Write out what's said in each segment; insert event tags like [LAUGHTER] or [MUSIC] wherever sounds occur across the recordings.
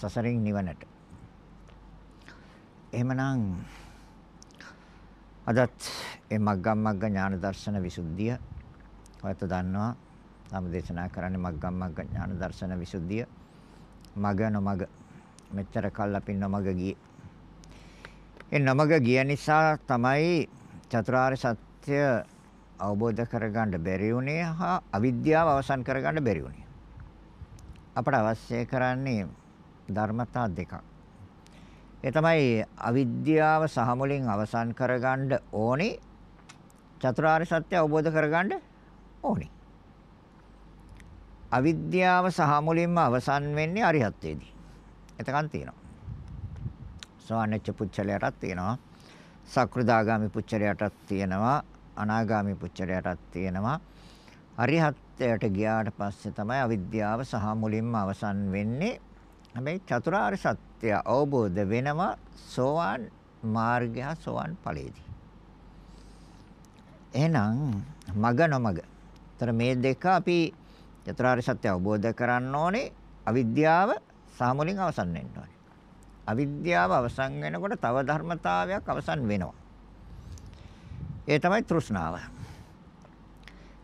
සසරින් නිවනට. එහෙමනම් අදත් මේ මග්ගම් මග්ග ඥාන දර්ශන විසුද්ධිය ඔයත් දන්නවා. තම දේශනා කරන්නේ මග්ගම් මග්ග ඥාන දර්ශන විසුද්ධිය. මග නොමග. මෙච්චර කල් අපි නොමග ගියේ. ඒ නොමග ගිය නිසා තමයි චතුරාර්ය සත්‍ය අවබෝධ කරගන්න බැරි වුණේ හා අවිද්‍යාව අවසන් කරගන්න බැරි වුණේ. අපට අවශ්‍ය කරන්නේ ධර්මතා දෙකක් ඒ තමයි අවිද්‍යාව සහ මුලින් අවසන් කරගන්න ඕනේ චතුරාර්ය සත්‍ය අවබෝධ කරගන්න ඕනේ. අවිද්‍යාව සහ මුලින්ම අවසන් වෙන්නේ අරිහත්ත්වයේදී. එතකන් තියෙනවා. සෝවාන්ච්ච පුච්චලයටත් තියෙනවා. සක්‍රදාගාමි පුච්චලයටත් තියෙනවා. අනාගාමි පුච්චලයටත් තියෙනවා. අරිහත්ත්වයට ගියාට පස්සේ තමයි අවිද්‍යාව සහ මුලින්ම අවසන් වෙන්නේ. හැබැයි චතුරාර්ය සත්‍ය අවබෝධ වෙනවා සෝවාන් මාර්ගය සෝවාන් ඵලයේදී. එහෙනම් මග නොමග. ତර මේ දෙක අපි චතුරාර්ය සත්‍ය අවබෝධ කරන්න ඕනේ අවිද්‍යාව සාමුලින් අවසන් වෙන්න ඕනේ. අවිද්‍යාව අවසන් වෙනකොට තව ධර්මතාවයක් අවසන් වෙනවා. ඒ තමයි තෘෂ්ණාව.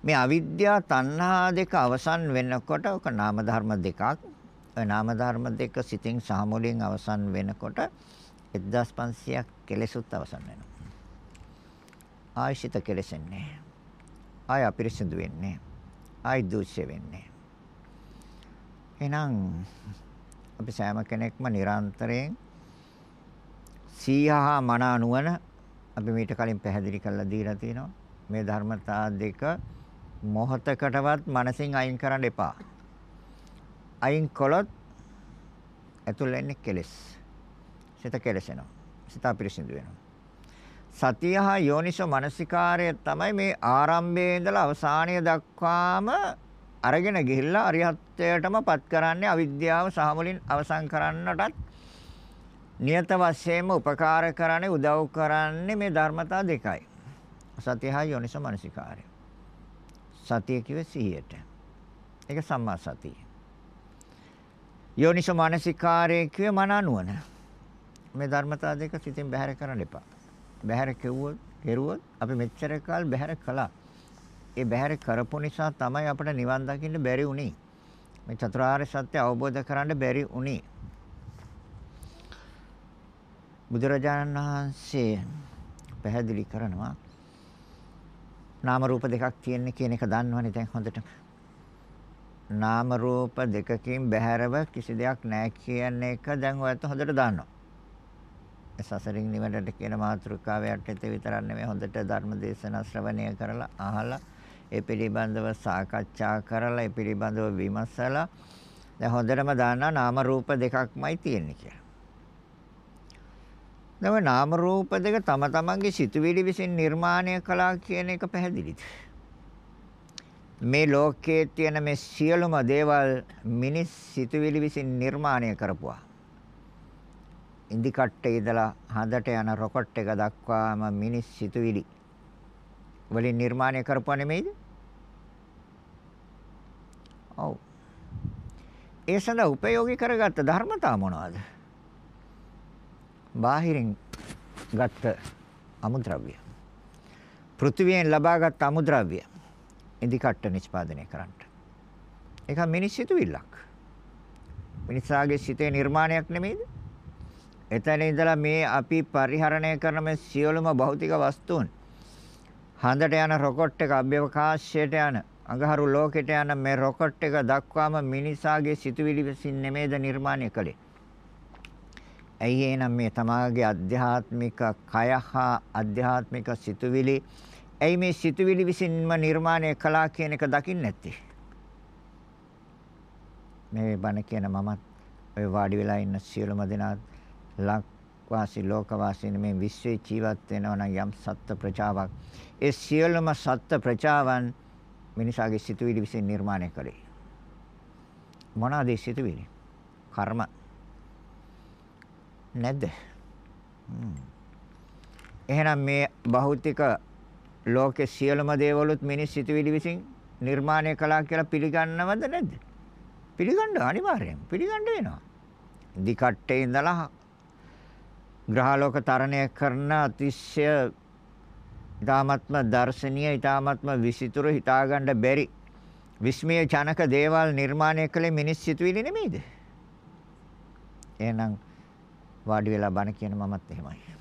මේ අවිද්‍යාව තණ්හා දෙක අවසන් වෙනකොට ඔක නාම ධර්ම දෙකක් නාම ධර්ම දෙක සිතින් සාමුලින් අවසන් වෙනකොට 1500ක් කෙලෙසුත් අවසන් වෙනවා. ආයශිත කෙලෙසෙන්නේ. ආය අපිරිසිදු වෙන්නේ. ආයි දුෂ්‍ය වෙන්නේ. එහෙනම් අපි සෑම කෙනෙක්ම නිරන්තරයෙන් සීහා මන නුවණ අපි මීට කලින් පැහැදිලි කරලා දීලා තියෙනවා. මේ ධර්මතා දෙක මොහතකටවත් මනසින් අයින් කරන්න එපා. අයින් කළොත් ඇතුළ වෙන්නේ කෙලෙස්. සිත කෙලසෙනවා. සිත අපිරිසිදු වෙනවා. සතිය හා යෝනිසෝ මනසිකාරය තමයි මේ ආරම්භයේ ඉඳලා අවසානය දක්වාම අරගෙන ගිහිල්ලා අරිහත්ත්වයටම පත් කරන්නේ අවිද්‍යාව සහ මුලින් අවසන් කරන්නටත් නියත වශයෙන්ම උපකාර කරන්නේ උදව් කරන්නේ මේ ධර්මතා දෙකයි. සතිය හා යෝනිසෝ මනසිකාරය. සතිය කිව්වේ සිහියට. ඒක සම්මා සතිය. යෝනිසෝ මානසිකාරයේ කිය මන නුවණ. මේ ධර්මතා දෙක සිතින් බැහැර කරන්න එපා. බැහැර කෙවුවොත්, කෙරුවොත් අපි මෙච්චර කාල බැහැර කළා. ඒ බැහැර කරපු නිසා තමයි අපිට නිවන් දකින්න බැරි වුනේ. මේ චතුරාර්ය සත්‍ය අවබෝධ කරන්න බැරි වුනේ. බුදුරජාණන් වහන්සේ පැහැදිලි කරනවා නාම රූප දෙකක් තියෙන කියන එක දන්නවනේ දැන් හොඳට. නාම රූප දෙකකින් බැහැරව කිසි දෙයක් නැහැ කියන එක දැන් ඔයත් හොඳට දන්නවා. සසරින් නිවනට කියන මාතෘකාව යටතේ විතරක් නෙමෙයි හොඳට ධර්ම දේශනා ශ්‍රවණය කරලා අහලා ඒ පිළිබඳව සාකච්ඡා කරලා ඒ පිළිබඳව විමසලා දැන් හොඳටම දන්නා නාම රූප දෙකක්මයි තියෙන්නේ කියලා. දැන් නාම රූප දෙක තම තමන්ගේ සිතුවිලි විසින් නිර්මාණය කළා කියන එක පැහැදිලිද? මේ ලෝකයේ තියෙන මේ සියලුම දේවල් මිනිස් සිතුවිලි විසින් නිර්මාණය කරපුවා. ඉන්දි කට්ටේ ඉඳලා හඳට යන රොකට් එක දක්වාම මිනිස් සිතුවිලි වලින් නිර්මාණය කරපුවා නෙමෙයිද? ඔව්. ඒ සඳහා උපයෝගී කරගත්ත ධර්මතා මොනවද? බාහිරින් ගත්ත අමුද්‍රව්‍ය. පෘථිවියෙන් ලබාගත් අමුද්‍රව්‍ය. ඉදි කට්ට නිෂ්පාදනය කරන්න. ඒක මිනිස් සිතුවිල්ලක්. මිනිසාගේ සිතේ නිර්මාණයක් නෙමෙයිද? එතන ඉඳලා මේ අපි පරිහරණය කරන මේ සියලුම භෞතික වස්තුන් හඳට යන රොකට් එක අභ්‍යවකාශයට යන අඟහරු ලෝකෙට යන මේ රොකට් එක දක්වාම මිනිසාගේ සිතුවිලි විසින් නෙමෙයිද නිර්මාණය කළේ. ඇයි එහෙනම් මේ තමාගේ අධ්‍යාත්මික කය හා අධ්‍යාත්මික සිතුවිලි ඇයි මේ සිතුවිලි විසින්ම නිර්මාණය කළා කියන එක දකින්නේ නැත්තේ? මේ බණ කියන මමත් ඔය වාඩි වෙලා ඉන්න සියලුම දෙනා ලක්වාසී ලෝකවාසීන් මේ විශ්වයේ ජීවත් වෙනවා නම් යම් සත්ත්ව ප්‍රජාවක්. ඒ සියලුම සත්ත්ව ප්‍රජාවන් මිනිසාගේ සිතුවිලි විසින් නිර්මාණය කළේ. මොනවාද ඒ සිතුවිලි? කර්ම. නැද්ද? එහෙනම් මේ භෞතික ලෝකේ සියලුම දේවලුත් මිනිස් සිතුවිලි විසින් නිර්මාණය කළා කියලා පිළිගන්නවද නැද්ද? පිළිගන්න අනිවාර්යෙන් පිළිගන්න වෙනවා. දිකට්ටේ ඉඳලා ග්‍රහලෝක තරණය කරන අතිශය ඊ타ත්ම දර්ශනීය ඊ타ත්ම විසිතුරු හිතාගන්න බැරි විස්මය ජනක දේවල් නිර්මාණය කළේ මිනිස් සිතුවිලි නෙමෙයිද? එහෙනම් වාඩි වෙලා බණ කියන මමත් එහෙමයි.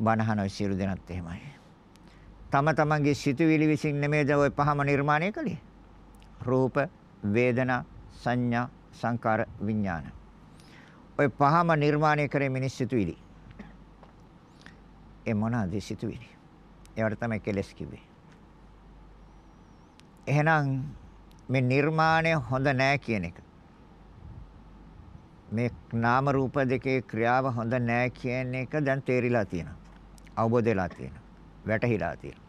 බණ අහන සියලු දෙනාත් එහෙමයි. තම තමන්ගේ සිතුවිලි විසින් නෙමෙයිද ওই පහම නිර්මාණය කළේ? රූප, වේදනා, සංඥා, සංකාර, විඥාන. ওই පහම නිර්මාණය කරේ මිනිස් සිතුවිලි. ඒ මොනවාද සිතුවිලි? ඒවට තමයි කෙලස් කිව්වේ. එහෙනම් මේ නිර්මාණය හොඳ නෑ කියන එක. මේ නාම රූප දෙකේ ක්‍රියාව හොඳ නෑ කියන එක දැන් තේරිලා තියෙනවා. අවබෝධ වෙලා තියෙනවා. වැටහිලා තියෙනවා.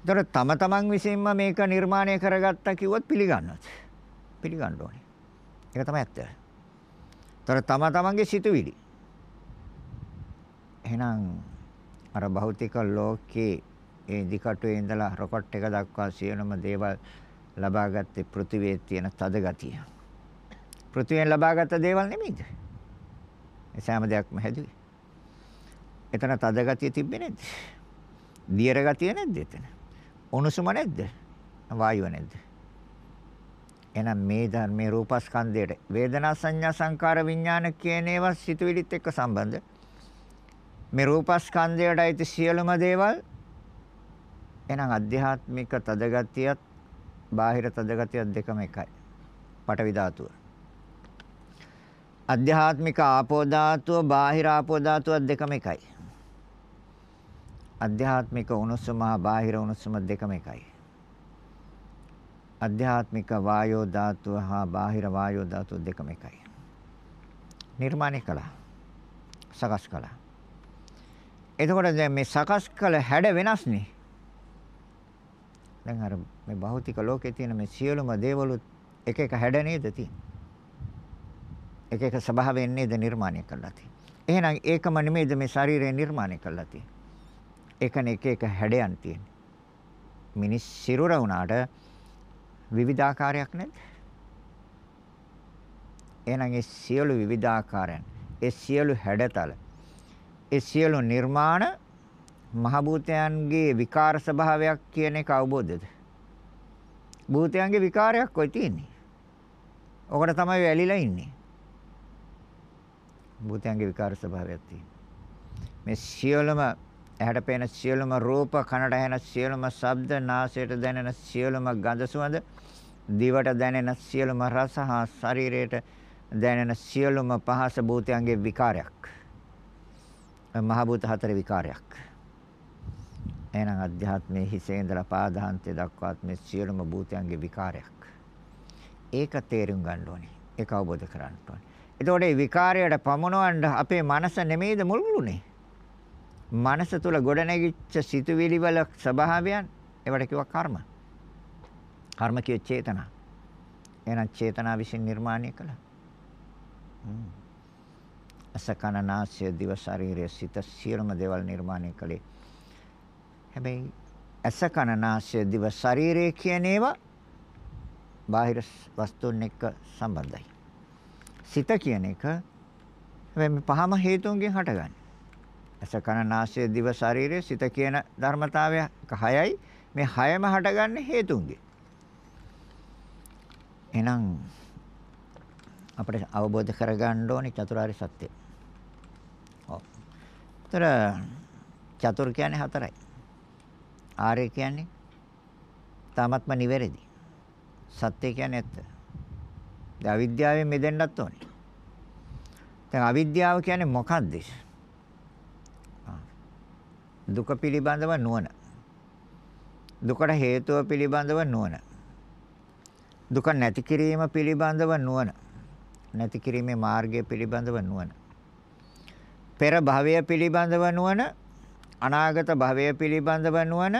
ඒතර තම තමන් විසින්ම මේක නිර්මාණය කරගත්තා කිව්වොත් පිළිගන්නවත්. පිළිගන්න ඕනේ. ඒක තමයි ඇත්ත. ඒතර තම තමන්ගේ සිතුවිලි. එහෙනම් අර භෞතික ලෝකේ ඒ දිකටුවේ ඉඳලා රොකට් එක දක්වා සියලුම දේවල් ලබාගත්තේ පෘථිවියේ තියෙන තද ගතිය. පෘථිවියෙන් ලබාගත් දේවල් නෙමෙයිද? ඒ සෑම දෙයක්ම හැදුවේ. එතන තද ගතිය තිබ්බේ නැද්ද? දියර ගතිය නැද්ද එතන? උණුසුම නැද්ද? වායුව නැද්ද? එහෙනම් මේ ධර්මයේ රූපස්කන්ධයට වේදනා සංඥා සංකාර විඥාන කියන ඒවා සිතුවිලිත් එක්ක සම්බන්ධ. මේ රූපස්කන්ධයට අයිති සියලුම දේවල් එහෙනම් අධ්‍යාත්මික තදගතියත් බාහිර තදගතියත් දෙකම එකයි. පටවි ධාතුව. අධ්‍යාත්මික ආපෝ ධාතුව බාහිර ආපෝ ධාතුව දෙකම එකයි. අධ්‍යාත්මික උණුසුම හා බාහිර උණුසුම දෙකම එකයි. අධ්‍යාත්මික වායෝ ධාතුව හා බාහිර වායෝ ධාතුව දෙකම එකයි. නිර්මාණය කළා. සකස් කළා. එතකොට දැන් මේ සකස් කළ හැඩ වෙනස්නේ. දැන් අර මේ භෞතික ලෝකේ තියෙන මේ සියලුම දේවලුත් එක එක හැඩ නේද තියෙන්නේ. එක එක ස්වභාවයෙන් නේද නිර්මාණය කරලා තියෙන්නේ. එහෙනම් ඒකම නෙමෙයිද මේ ශරීරය නිර්මාණය කරලා තියෙන්නේ. ඒකනේ එක එක හැඩයන් තියෙන්නේ. මිනිස් සිරුර වුණාට විවිධාකාරයක් නැද්ද? එහෙනම් ඒ සියලු විවිධාකාරයන්, ඒ සියලු හැඩතල, ඒ සියලු නිර්මාණ මහ භූතයන්ගේ විකාර ස්වභාවයක් කියන එක අවබෝධද? භූතයන්ගේ විකාරයක් කොයි තියෙන්නේ? ඔකට තමයි වැලිලා ඉන්නේ. භූතයන්ගේ විකාර ස්වභාවයක් තියෙනවා. මේ සියලුම ඇහැට පෙනෙන සියලුම රූප, කනට ඇහෙන සියලුම ශබ්ද, නාසයට දැනෙන සියලුම ගඳ සුවඳ, දිවට දැනෙන සියලුම රස හා ශරීරයට දැනෙන සියලුම පහස භූතයන්ගේ විකාරයක්. මහ භූත හතර විකාරයක්. එහෙනම් අධ්‍යාත්මයේ හිසේ ඉඳලා පාදාන්තය දක්වාත් මේ සියලුම භූතයන්ගේ විකාරයක්. ඒක තේරුම් ගන්න ඕනේ. ඒක අවබෝධ කරගන්න ඕනේ. එතකොට මේ විකාරයට පමුණවන්න අපේ මනස නෙමෙයිද මුල්ුණේ? මනස තුල ගොඩනැගිච්ච සිතුවිලි වල ස්වභාවයන් ඒවට කිව්වා කර්ම. කර්ම කිය චේතනා. එහෙනම් චේතනා විසින් නිර්මාණය කළා. අසකනාසය දිව ශරීරය සිත සියලුම දේවල් නිර්මාණය කළේ හැබැයි ඇස කන නාසය දිව ශරීරය කියන ඒවා බාහිර වස්තුන් එක්ක සම්බන්ධයි. සිත කියන එක හැබැයි මේ පහම හේතුන්ගෙන් හටගන්නේ. ඇස කන නාසය දිව ශරීරය සිත කියන ධර්මතාවය හයයි මේ හයම හටගන්නේ හේතුන්ගෙන්. එහෙනම් අපිට අවබෝධ කරගන්න ඕනේ චතුරාර්ය සත්‍ය. ඔව්. ତර චතුර් කියන්නේ හතරයි. ආර්ය කියන්නේ තාමත්ම නිවැරදි. සත්‍ය කියන්නේ ඇත්ත. දැන් අවිද්‍යාවෙන් මිදෙන්නත් ඕනේ. දැන් අවිද්‍යාව කියන්නේ මොකක්ද? දුක පිළිබඳව නුවණ. දුකට හේතුව පිළිබඳව නුවණ. දුක නැති කිරීම පිළිබඳව නුවණ. නැති කිරීමේ මාර්ගය පිළිබඳව නුවණ. පෙර භවය පිළිබඳව නුවණ අනාගත භවය පිළිබඳව නුවණ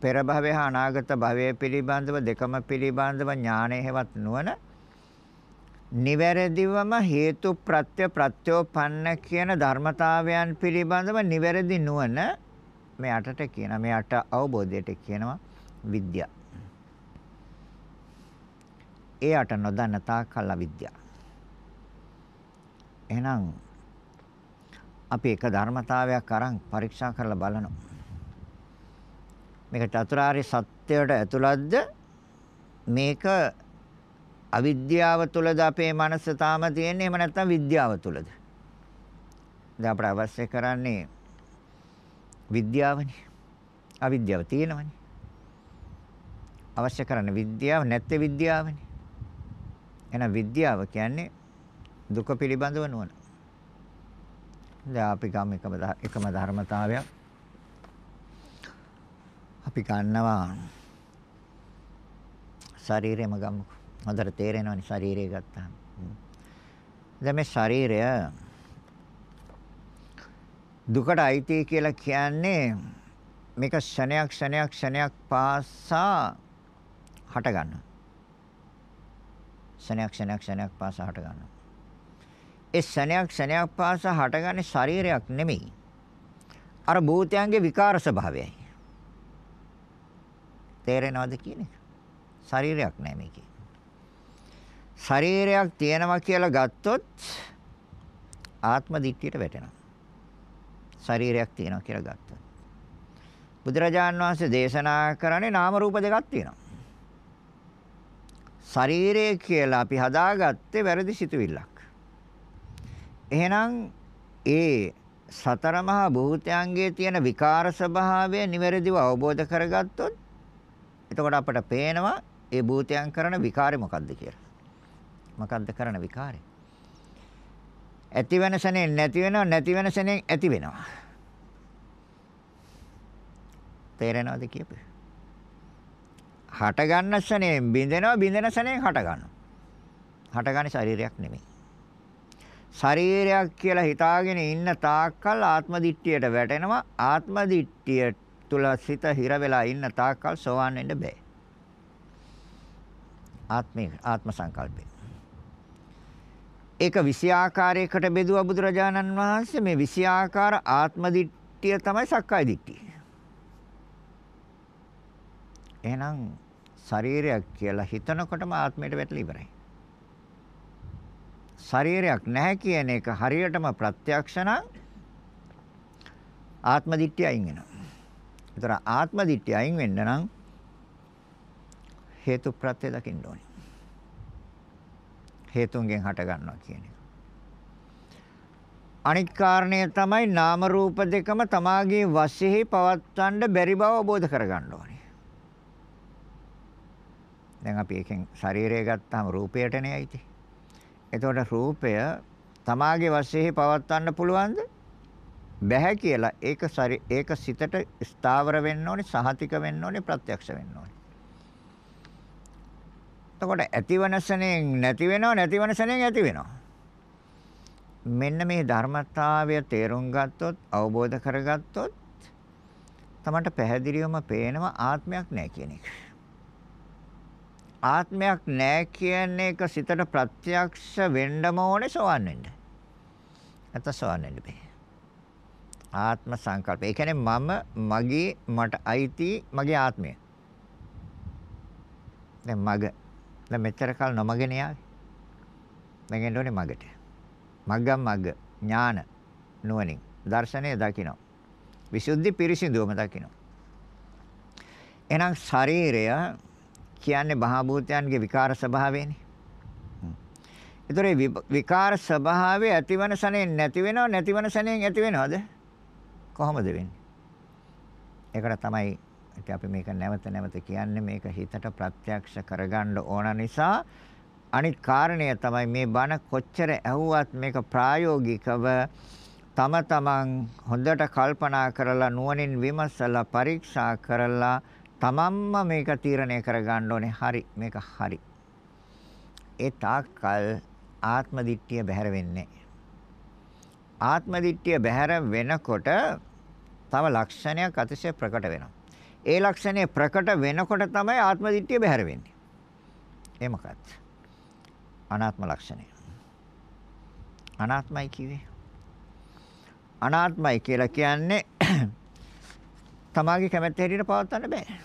පෙර භවය හා අනාගත භවය පිළිබඳව දෙකම පිළිබඳව ඥානය හෙවත් නුවණ නිවැරදිවම හේතු ප්‍රත්‍ය ප්‍රත්‍යෝපන්න කියන ධර්මතාවයන් පිළිබඳව නිවැරදි නුවණ මේ අටට කියන මේ අට අවබෝධයට කියනවා විද්‍යාව. ඒ අට නොදන්න තාකල් අවිද්‍යාව. එහෙනම් අපි එක ධර්මතාවයක් අරන් පරීක්ෂා කරලා බලනවා. මේක චතුරාර්ය සත්‍යයට ඇතුළත්ද මේක අවිද්‍යාව තුලද අපේ මනස තාම තියෙන්නේ එහෙම නැත්නම් විද්‍යාව තුලද? දැන් අපට අවශ්‍ය කරන්නේ විද්‍යාවනේ. අවිද්‍යාව තියෙනවනේ. අවශ්‍ය කරන්නේ විද්‍යාව නැත්te විද්‍යාවනේ. එහෙනම් විද්‍යාව කියන්නේ දුක පිළිබඳව නුවණ. දැන් අපි ගම එකම එකම ධර්මතාවයක් අපි ගන්නවා ශරීරෙම ගමුකෝ. හොඳට තේරෙනවනේ ශරීරය ගත්තාම. දැන් මේ ශරීරය දුකට අයිති කියලා කියන්නේ මේක ක්ෂණයක් ක්ෂණයක් ක්ෂණයක් පාසා හට ගන්නවා. ක්ෂණයක් ක්ෂණයක් ක්ෂණයක් පාසා හට ගන්නවා. ඒ ක්ෂණයක් ක්ෂණයක් පාසා හටගන්නේ ශරීරයක් නෙමෙයි. අර භූතයන්ගේ විකාර ස්වභාවයයි. තේරෙනවද කියන්නේ? ශරීරයක් නෑ මේකේ. ශරීරයක් තියෙනවා කියලා ගත්තොත් ආත්ම දිට්ඨියට වැටෙනවා. ශරීරයක් තියෙනවා කියලා ගත්තොත්. බුදුරජාන් වහන්සේ දේශනා කරන්නේ නාම රූප දෙකක් තියෙනවා. ශරීරය කියලා අපි හදාගත්තේ වැරදි සිතුවිල්ලක්. එහෙනම් ඒ සතර මහා භූතයන්ගේ තියෙන විකාර ස්වභාවය නිවැරදිව අවබෝධ කරගත්තොත් එතකොට අපට පේනවා ඒ භූතයන් කරන විකාරය මොකක්ද කියලා. මොකක්ද කරන විකාරය? ඇති වෙන සනේ නැති වෙනවා නැති වෙන සනේ ඇති වෙනවා. තේරෙනවද කියපේ? හට ගන්න සනේ බින්දෙනවා බින්දෙන සනේ හට ගන්නවා. හටගන්නේ ශරීරයක් නෙමෙයි. ශරීරයක් කියලා හිතාගෙන ඉන්න තාක්කල් ආත්ම දිට්ඨියට වැටෙනවා. ආත්ම දිට්ඨිය තුල සිත හිර වෙලා ඉන්න තාක්කල් සෝවන් වෙන්න බෑ. ආත්මේ ආත්ම සංකල්පේ. ඒක 20 ආකාරයකට බෙදුවා බුදුරජාණන් වහන්සේ මේ 20 ආකාර ආත්ම දිට්ඨිය තමයි සක්කාය දිට්ඨිය. එහෙනම් ශරීරයක් කියලා හිතනකොටම ආත්මයට වැටලා ඉවරයි. ශරීරයක් නැහැ කියන එක හරියටම ප්‍රත්‍යක්ෂ නම් ආත්ම දිට්ඨිය අයින් වෙනවා. ඒතර ආත්ම දිට්ඨිය අයින් වෙන්න නම් හේතු ප්‍රත්‍ය දකින්න ඕනේ. හේතුන්ගෙන් හට ගන්නවා කියන එක. අනිත් කාරණය තමයි නාම රූප දෙකම තමාගේ වශයෙන් පවත්වන්න බැරි බව අවබෝධ කරගන්න ඕනේ. දැන් අපි එකෙන් ශරීරය ගත්තාම රූපයටනේ ඇයිති. එතකොට රූපය තමාගේ වශයෙන් පවත්වන්න පුළුවන්ද? බැහැ කියලා ඒක ඒක සිතට ස්ථාවර වෙන්න ඕනේ, සහතික වෙන්න ඕනේ, ප්‍රත්‍යක්ෂ වෙන්න ඕනේ. එතකොට ඇතිවන සෙනෙන් නැති වෙනව නැතිවන සෙනෙන් ඇති වෙනවා. මෙන්න මේ ධර්මතාවය තේරුම් ගත්තොත් අවබෝධ කරගත්තොත් තමන්ට පැහැදිලිවම පේනවා ආත්මයක් නැහැ කියන එක. ආත්මයක් නැහැ කියන එක සිතට ප්‍රත්‍යක්ෂ වෙන්නම ඕනේ සෝවන් වෙන්න. නැත්නම් සෝවන් වෙන්න බෑ. ආත්ම සංකල්ප. ඒ කියන්නේ මම මගේ මට අයිති මගේ ආත්මය. දැන් මගේ දැන් මෙච්චර කල් නොමගෙන යාවේ. දැන් එන්න ඕනේ මගට. මග්ගම් මග්ග ඥාන නුවණින් දර්ශනය දකින්න. විසුද්ධි පිරිසිදුවම දකින්න. එහෙනම් ශරීරය කියන්නේ මහා භූතයන්ගේ විකාර ස්වභාවයනේ. ඒතර විකාර ස්වභාවය ඇතිවන සනෙන් නැති වෙනව නැතිවන සනෙන් ඇති වෙනවද? කොහොමද වෙන්නේ? ඒකට තමයි ඉතින් අපි මේක නැවත නැවත කියන්නේ මේක හිතට ප්‍රත්‍යක්ෂ කරගන්න ඕන නිසා. අනිත් කාරණය තමයි මේ බණ කොච්චර ඇහුවත් මේක ප්‍රායෝගිකව තම තමන් හොඳට කල්පනා කරලා නුවණින් විමසලා පරීක්ෂා කරලා තමන්ම මේක තීරණය කරගන්න ඕනේ. හරි මේක හරි. ඒ තාක්කල් ආත්ම දිට්ඨිය බැහැර වෙන්නේ ආත්ම දිට්ඨිය බැහැර වෙනකොට තව ලක්ෂණයක් අතිශය ප්‍රකට වෙනවා. ඒ ලක්ෂණය ප්‍රකට වෙනකොට තමයි ආත්ම දිට්ඨිය බැහැර වෙන්නේ. ඒ මොකක්ද? අනාත්ම ලක්ෂණය. අනාත්මයි කිව්වේ. අනාත්මයි කියලා කියන්නේ [CLEARS THROAT] තමාගේ කැමැත්ත හැටියට පවත්වන්න බෑ.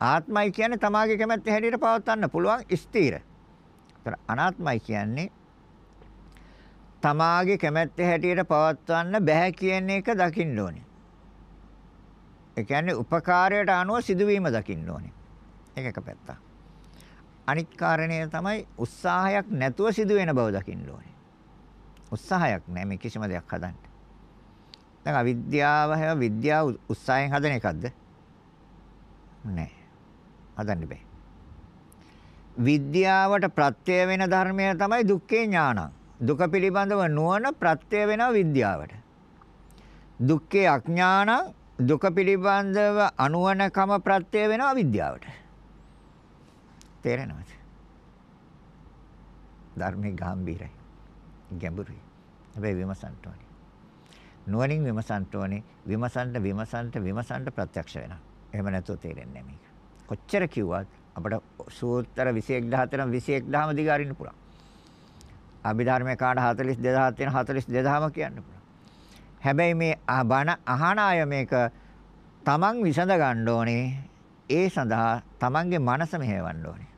ආත්මයි කියන්නේ තමාගේ කැමැත්ත හැටියට පවත්වන්න පුළුවන් ස්ථීර. ඒතර අනාත්මයි කියන්නේ තමාගේ කැමැත්ත හැටියට පවත්වන්න බෑ කියන එක දකින්න ඕනේ. ඒ කියන්නේ උපකාරයට අනුව සිදුවීම දකින්න ඕනේ. ඒක එක පැත්තක්. අනිත් කාරණය තමයි උත්සාහයක් නැතුව සිදුවෙන බව දකින්න ඕනේ. උත්සාහයක් නැහැ මේ කිසිම දෙයක් හදන්න. දැන් අවිද්‍යාව හැව විද්‍යාව උත්සාහයෙන් හදන එකක්ද? නැහැ. හදන්න බෑ. විද්‍යාවට ප්‍රත්‍ය වෙන ධර්මය තමයි දුක්ඛේ ඥානං. දුක පිළිබඳව නුවණ ප්‍රත්‍ය වෙනවා විද්‍යාවට. දුක්ඛේ අඥානං දුක පිළිබඳව අනුවණකම ප්‍රත්‍ය වෙනවා විද්‍යාවට. තේරෙනවද? ධර්මයේ ගැඹිරයි. ගැඹුරුයි. හැබැයි විමසන්න ඕනේ. නුවණින් විමසන්න ඕනේ. විමසන්න විමසන්න විමසන්න ප්‍රත්‍යක්ෂ වෙනවා. එහෙම නැතුව තේරෙන්නේ නැහැ මේක. කොච්චර කිව්වත් අපිට සූත්‍ර 21000 21000ම දිගාරින්න පුළුවන්. අභිධර්මයේ කාඩ 42000 තියෙන 42000ම කියන්න පුළුවන්. හැබැයි මේ බණ අහන අය මේක තමන් විසඳ ගන්න ඕනේ. ඒ සඳහා තමන්ගේ මනස මෙහෙවන්න ඕනේ.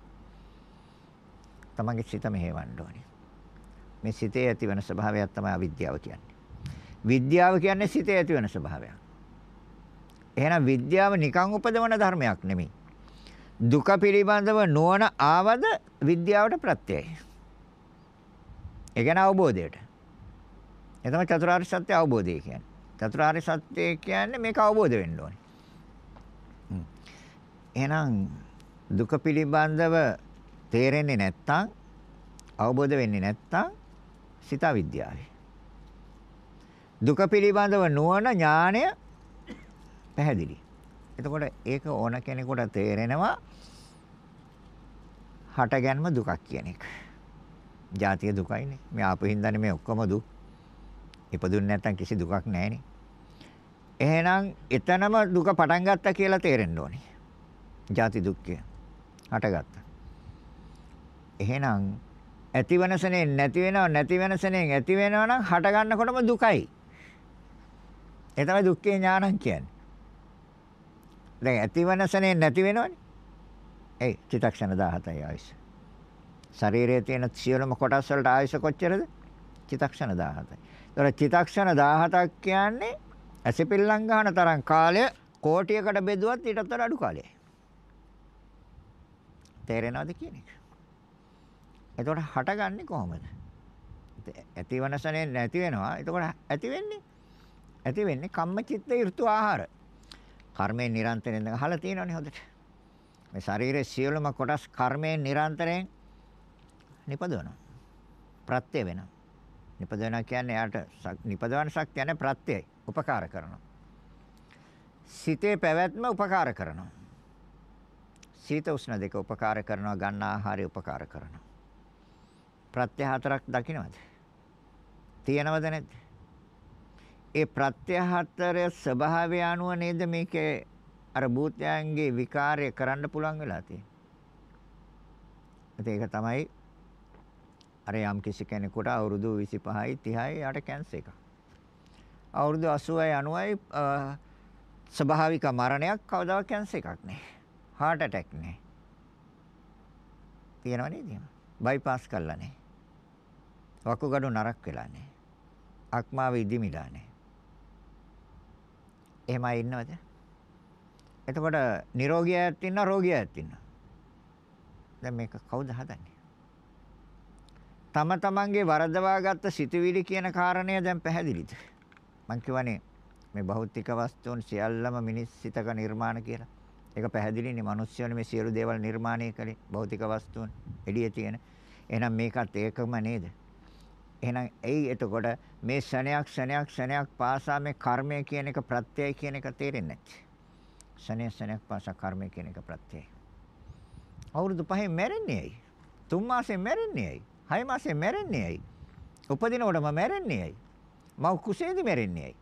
තමන්ගේ සිත මෙහෙවන්න ඕනේ. මේ සිතේ ඇති වෙන ස්වභාවයක් තමයි අවිද්‍යාව කියන්නේ. විද්‍යාව කියන්නේ සිතේ ඇති වෙන ස්වභාවයක්. එහෙනම් විද්‍යාව නිකන් උපදවන ධර්මයක් නෙමෙයි. දුක පිළිබඳව නුවණ ආවද විද්‍යාවට ප්‍රත්‍යයයි. ඒ කියන්නේ අවබෝධයට. ඒ තමයි චතුරාර්ය සත්‍ය අවබෝධය කියන්නේ. චතුරාර්ය සත්‍ය කියන්නේ මේක අවබෝධ වෙන්න ඕනේ. එහෙනම් දුක පිළිබඳව තේරෙන්නේ නැත්තම් අවබෝධ වෙන්නේ නැත්තම් සිත විද්‍යාවයි. දුක පිළිබඳව නුවණ ඥාණය පැහැදිලි. එතකොට ඒක ඕන කෙනෙකුට තේරෙනවා හටගන්ම දුකක් කියන එක. ජාතිය දුකයිනේ. මේ ආපු හින්දානේ මේ ඔක්කොම දුක්. ඉපදුන්නේ නැත්තම් කිසි දුකක් නැහැනේ. එහෙනම් එතනම දුක පටන් ගත්තා කියලා තේරෙන්න ඕනේ. ජාති දුක්ඛය හටගත්තා. එහෙනම් ඇති වෙනසනේ නැති වෙනව නැති වෙනසනේ ඇති වෙනව නම් හට ගන්නකොටම දුකයි. ඒ තමයි දුක්ඛේ ඥානං කියන්නේ. දැන් ඇති වෙනසනේ නැති වෙනවනේ. ඒ චිත්තක්ෂණ 17යි ආයුෂ. ශරීරයේ තියෙන සියලුම කොටස් වලට ආයුෂ කොච්චරද? චිත්තක්ෂණ 17යි. ඒතර චිත්තක්ෂණ 17ක් කියන්නේ ඇසිපිල්ලම් ගන්න තරම් කාලය කෝටියකට බෙදුවත් ඊටත් වඩා අඩු කාලයයි. තේරෙනවද කියන එක? එතකොට හටගන්නේ කොහොමද? ඇති වෙනසනේ නැති වෙනවා. එතකොට ඇති වෙන්නේ ඇති වෙන්නේ කම්මචිත්ත ඍතු ආහාර. කර්මයෙන් නිරන්තරයෙන් දැන් අහලා තියෙනවනේ හොඳට. මේ ශරීරයේ සියලුම කොටස් කර්මයෙන් නිරන්තරයෙන් නිපදවනවා. ප්‍රත්‍ය වෙනවා. නිපදවනවා කියන්නේ යාට නිපදවන ශක්තිය නැහැ ප්‍රත්‍යයයි. උපකාර කරනවා. සිතේ පැවැත්ම උපකාර කරනවා. සීත උෂ්ණ දෙක උපකාර කරනවා ගන්න ආහාරය උපකාර කරනවා. ප්‍රත්‍ය හතරක් දකින්නවද? තියෙනවද නැද්ද? ඒ ප්‍රත්‍ය හතරේ ස්වභාවය අනුව නේද මේකේ අර භූතයන්ගේ විකාරය කරන්න පුළුවන් වෙලා තියෙන්නේ. ඒක තමයි අර යම් කිසි කෙනෙකුට අවුරුදු 25යි 30යි යට කැන්සර් එකක්. අවුරුදු 80යි 90යි ස්වභාවික මරණයක් කවදාවත් කැන්සර් එකක් නෑ. heart attack නෑ. තියෙනව නේද? බයිපාස් කළා නෑ. වකුගඩු නරක් වෙලා නෑ. අක්මාව ඉදිමිලා නෑ. එහෙමයි ඉන්නවද? එතකොට නිරෝගියෙක් ඉන්නවා රෝගියෙක් ඉන්නවා. දැන් මේක කවුද හදන්නේ? තම තමන්ගේ වරදවාගත්ත සිතුවිලි කියන කාරණය දැන් පැහැදිලිද? මං කියවනේ මේ භෞතික වස්තුන් සියල්ලම මිනිස් සිතක නිර්මාණ කියලා. ඒක පැහැදිලිනේ මිනිස්සුනේ මේ සියලු දේවල් නිර්මාණය කළේ භෞතික වස්තුන් එළියේ තියෙන. එහෙනම් මේකත් ඒකම නේද? එහෙනම් එයි එතකොට මේ ශණයක් ශණයක් ශණයක් පාසා මේ කර්මය කියන එක ප්‍රත්‍යය කියන එක තේරෙන්නේ නැහැ. ශණය ශණයක් පාසා කර්මය කියන එක ප්‍රත්‍යයයි. අවුරුදු පහෙන් මැරෙන්නේ ඇයි? තුන් මාසෙන් මැරෙන්නේ ඇයි? හය මාසෙන් මැරෙන්නේ ඇයි? උපදිනකොටම මැරෙන්නේ ඇයි? මව කුසේදී මැරෙන්නේ ඇයි?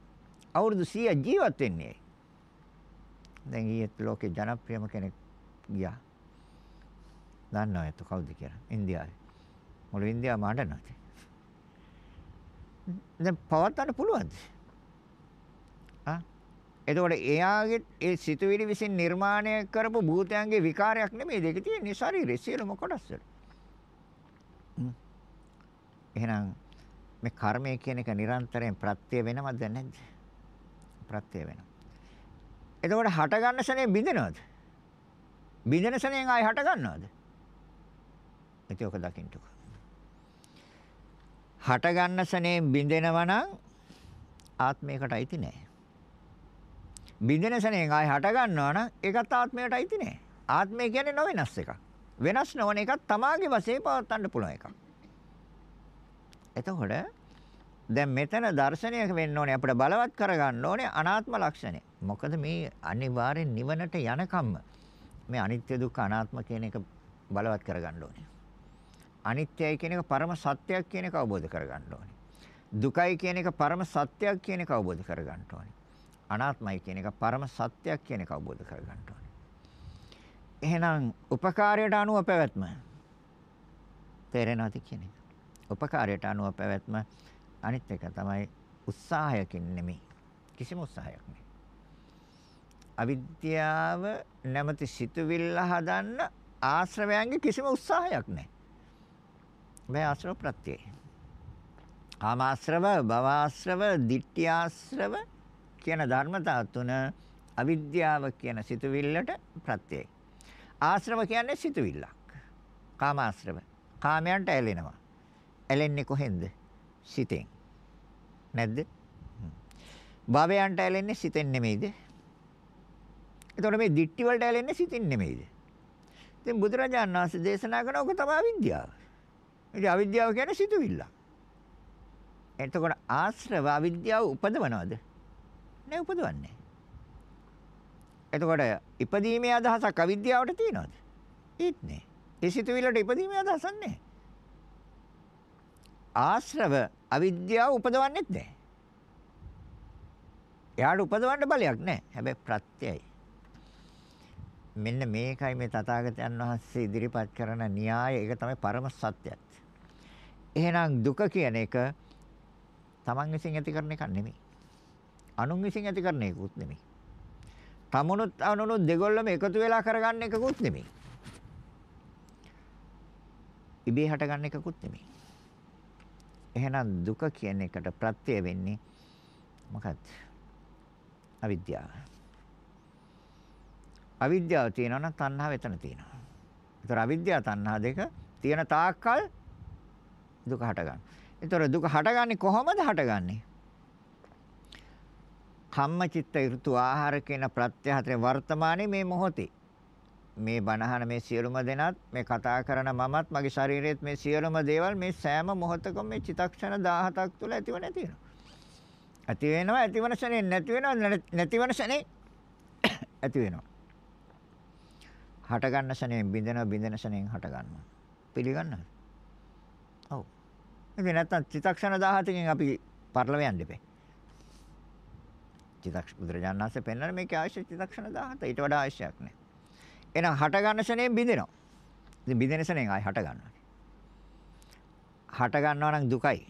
අවුරුදු 100 ජීවත් වෙන්නේ ඇයි? දැන් ඊයේ ලෝකේ ජනප්‍රියම කෙනෙක් ගියා. දන්නවද කවුද කියලා? ඉන්දියාවේ. මුළු ඉන්දියාවම අඬනවා. දැන් පවත්වන්න පුළුවන්ද? ආ එතකොට එයාගේ ඒ සිතුවිලි විසින් නිර්මාණය කරපු භූතයන්ගේ විකාරයක් නෙමෙයි දෙක තියෙන්නේ ශරීරයේ සියලුම කොටස් වල. එහෙනම් මේ කර්මය කියන එක නිරන්තරයෙන් ප්‍රත්‍ය වෙනවද නැද්ද? ප්‍රත්‍ය වෙනවා. එතකොට හට ගන්න ශනේ බිඳිනවද? බිඳෙන ශනේන් ආයි හට ගන්නවද? ඒක ඔක දකින්නකෝ. හට ගන්න ශනේ බිඳෙනවා නම් ආත්මයකට අයිති නෑ. බිඳෙන ශනේන් ආයි හට ගන්නවා නම් ඒකත් ආත්මයට අයිති නෑ. ආත්මය කියන්නේ නොවෙනස් එකක්. වෙනස් නොවන එකක් තමාගේ වශයෙන් පවත්වන්න පුළුවන් එකක්. එතකොට දැන් මෙතන දර්ශනයක වෙන්න ඕනේ අපිට බලවත් කරගන්න ඕනේ අනාත්ම ලක්ෂණය. මොකද මේ අනිවාර්යෙන් නිවනට යනකම්ම මේ අනිත්‍ය දුක්ඛ අනාත්ම කියන එක බලවත් කරගන්න ඕනේ. අනිත්‍යයි කියන එක පරම සත්‍යයක් කියන එක අවබෝධ කරගන්න ඕනේ. දුකයි කියන එක පරම සත්‍යයක් කියන එක අවබෝධ කරගන්න ඕනේ. අනාත්මයි කියන එක පරම සත්‍යයක් කියන එක අවබෝධ කරගන්න ඕනේ. එහෙනම් උපකාරයට අනුව පැවැත්ම තේරෙනවද කියන එක. උපකාරයට අනුව පැවැත්ම අනිත් එක තමයි උත්සාහයකින් නෙමෙයි. කිසිම උත්සාහයක් නෙමෙයි. අවිද්‍යාව නැමැති සිතුවිල්ල හදන්න ආශ්‍රවයන්ගේ කිසිම උත්සාහයක් නැහැ. මේ ආශ්‍රව ප්‍රත්‍යය. කාමාශ්‍රව, භවආශ්‍රව, ditthියාශ්‍රව කියන ධර්මතා තුන අවිද්‍යාව කියන සිතුවිල්ලට ප්‍රත්‍යයයි. ආශ්‍රව කියන්නේ සිතුවිල්ලක්. කාමාශ්‍රව. කාමයන්ට ඇලෙනවා. ඇලෙන්නේ කොහෙන්ද? සිතෙන්. නැද්ද? භවයන්ට ඇලෙන්නේ සිතෙන් නෙමෙයිද? එතකොට මේ දික්ටි වලට ඇලෙන්නේ සිතින් නෙමෙයිද? ඉතින් බුදුරජාණන් වහන්සේ දේශනා කරන ඔක තමයි අවිද්‍යාව. ඉතින් අවිද්‍යාව කියන්නේ සිතුවිල්ල. එතකොට ආශ්‍රව අවිද්‍යාව උපදවනවද? නෑ උපදවන්නේ. එතකොට ඉපදීමේ අදහසක් අවිද්‍යාවට තියනවද? ඒත් නෑ. ඒ සිතුවිල්ලට ඉපදීමේ අදහසක් නෑ. ආශ්‍රව අවිද්‍යාව උපදවන්නෙත් නෑ. එයාට උපදවන්න බලයක් නෑ. හැබැයි ප්‍රත්‍යයයි. මෙන්න මේකයි මේ තථාගතයන් වහන්සේ ඉදිරිපත් කරන න්‍යාය. ඒක තමයි පරම සත්‍යයත්. එහෙනම් දුක කියන එක තමන් විසින් ඇති කරන එකක් නෙමෙයි. අනුන් විසින් ඇති කරන එකකුත් නෙමෙයි. තමනුත් අනුනුත් දෙගොල්ලම එකතු වෙලා කරගන්න එකකුත් නෙමෙයි. ඉබේ හටගන්න එකකුත් නෙමෙයි. එහෙනම් දුක කියන එකට ප්‍රත්‍ය වෙන්නේ මොකක්ද? අවිද්‍යාව. අවිද්‍යාව තියෙනවා නම් තණ්හාව එතන තියෙනවා. ඒතර අවිද්‍යාව තණ්හා දෙක තියෙන තාක්කල් දුක හටගන්නවා. ඒතර දුක හටගන්නේ කොහොමද හටගන්නේ? කම්මචිත්ත ඍතු ආහාර කියන ප්‍රත්‍ය හතරේ වර්තමානයේ මේ මොහොතේ මේ බණහන මේ සියලුම දෙනාත් මේ කතා කරන මමත් මගේ ශරීරයේත් මේ සියලුම දේවල් මේ සෑම මොහොතකම මේ චිතක්ෂණ 17ක් තුළ ඇතිව නැති වෙනවා. ඇති වෙනවා ඇතිවන ශනේ නැති වෙනවා නැතිවන ශනේ [COUGHS] ඇති වෙනවා. හට ගන්න ශනේ බින්දෙනවා බින්දෙන ශනේ හට ගන්නවා. පිළිගන්නවද? ඔව්. ඉතින් නැත්තම් චිතක්ෂණ 17කින් අපි පරිලව යන්න දෙපේ. චිතක්ෂ බුදුරජාණන් වහන්සේ පෙන්වන මේකේ ආයශ චිතක්ෂණ 17 ඊට වඩා අවශ්‍යයක් නැහැ. එහෙනම් හට ගන්න ශනේ බින්දෙනවා. ඉතින් බින්දෙන ශනේ ආයි හට ගන්නවා. හට ගන්නවා නම් දුකයි.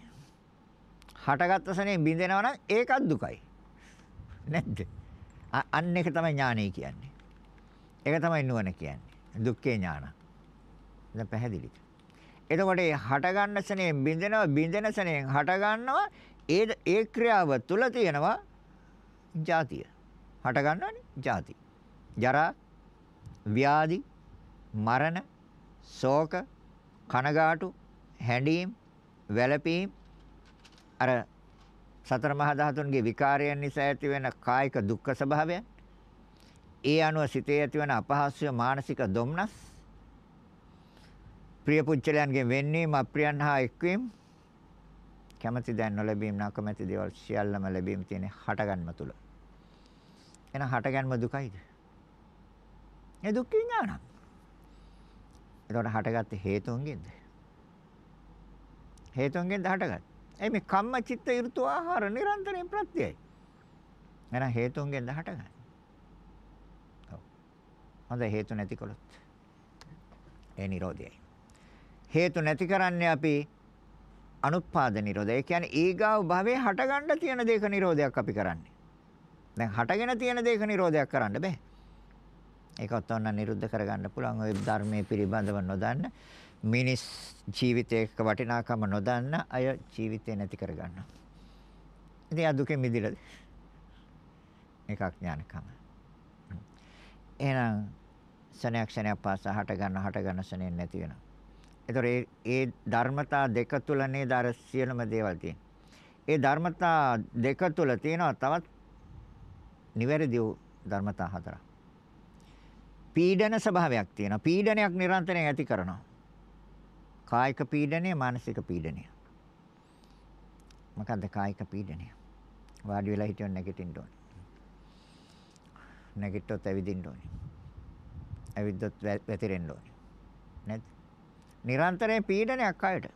හටගත්ත ශනේ බින්දෙනවා නම් ඒකත් දුකයි. නැද්ද? අන්න ඒක තමයි ඥානය කියන්නේ. ඒක තමයි නුවණ කියන්නේ. දුක්ඛේ ඥාන. දැන් පැහැදිලිද? එතකොට මේ හට ගන්න ශනේ බින්දෙනවා බින්දෙන ශනේ හට ගන්නවා ඒ ඒ ක්‍රියාව තුල තියෙනවා ජාතිය. හට ගන්නවනේ ජාති. ජරා ව්‍යාධි මරණ ශෝක කනගාටු හැඬීම් වැළපීම් අර සතර මහා ධාතුන්ගේ විකාරයන් නිසා ඇති වෙන කායික දුක්ඛ ස්වභාවයන් ඒ අනුව සිතේ ඇතිවන අපහසු මානසික දුම්නස් ප්‍රිය පුච්චලයන්ගෙන් වෙන්වීම අප්‍රියයන් හා එක්වීම කැමැති දැන් නොලැබීම නැකමැති දේවල් සියල්ලම ලැබීම තියෙන හටගන්ම තුල. එන හටගන්ම දුකයිද? ඒ දුක් විඥාන. එතකොට හටගත්තේ හේතුන්ගෙන්ද? හේතුන්ගෙන්ද හටගත්තේ එයි මේ කම්ම චිත්ත ඍතු ආහාර නිරන්තරයෙන් ප්‍රත්‍යයයි. එහෙනම් හේතුන්ගෙන්ද හටගන්නේ? හොඳ හේතු නැතිකොලොත් ඒ Nirodhayයි. හේතු නැති කරන්නේ අපි අනුත්පාද නිරෝධය. ඒ කියන්නේ ඊගාව භවයේ හටගන්න තියෙන දේක නිරෝධයක් අපි කරන්නේ. දැන් හටගෙන තියෙන දේක නිරෝධයක් කරන්න බෑ. ඒකත් ඔන්න නිරුද්ධ කරගන්න පුළුවන් ওই ධර්මයේ පිළිබඳව නොදන්න මිනිස් ජීවිතයක වටිනාකම නොදන්න අය ජීවිතේ නැති කරගන්නවා. ඉතින් ආ දුකෙන් මිදිලාද? ඒක අඥානකම. එහෙනම් සනයක් සනයක් පාසා හට ගන්න හට ගන්න සනේ නැති වෙනවා. ඒතොර ඒ ඒ ධර්මතා දෙක තුල නේද අර සියලුම දේවල් තියෙන්නේ. ඒ ධර්මතා දෙක තුල තියෙනවා තවත් නිවැරදි ධර්මතා හතරක්. පීඩන ස්වභාවයක් තියෙනවා. පීඩනයක් නිරන්තරයෙන් ඇති කරනවා. කායික පීඩනය, මානසික පීඩනය. මොකද්ද කායික පීඩනය? වාඩි වෙලා හිටියොත් නැගිටින්න ඕනේ. නැගිට්ටොත් ඇවිදින්න ඕනේ. ඇවිද්දොත් වැතිරෙන්න ඕනේ. නේද? නිරන්තරයෙන් පීඩනයක් අයට.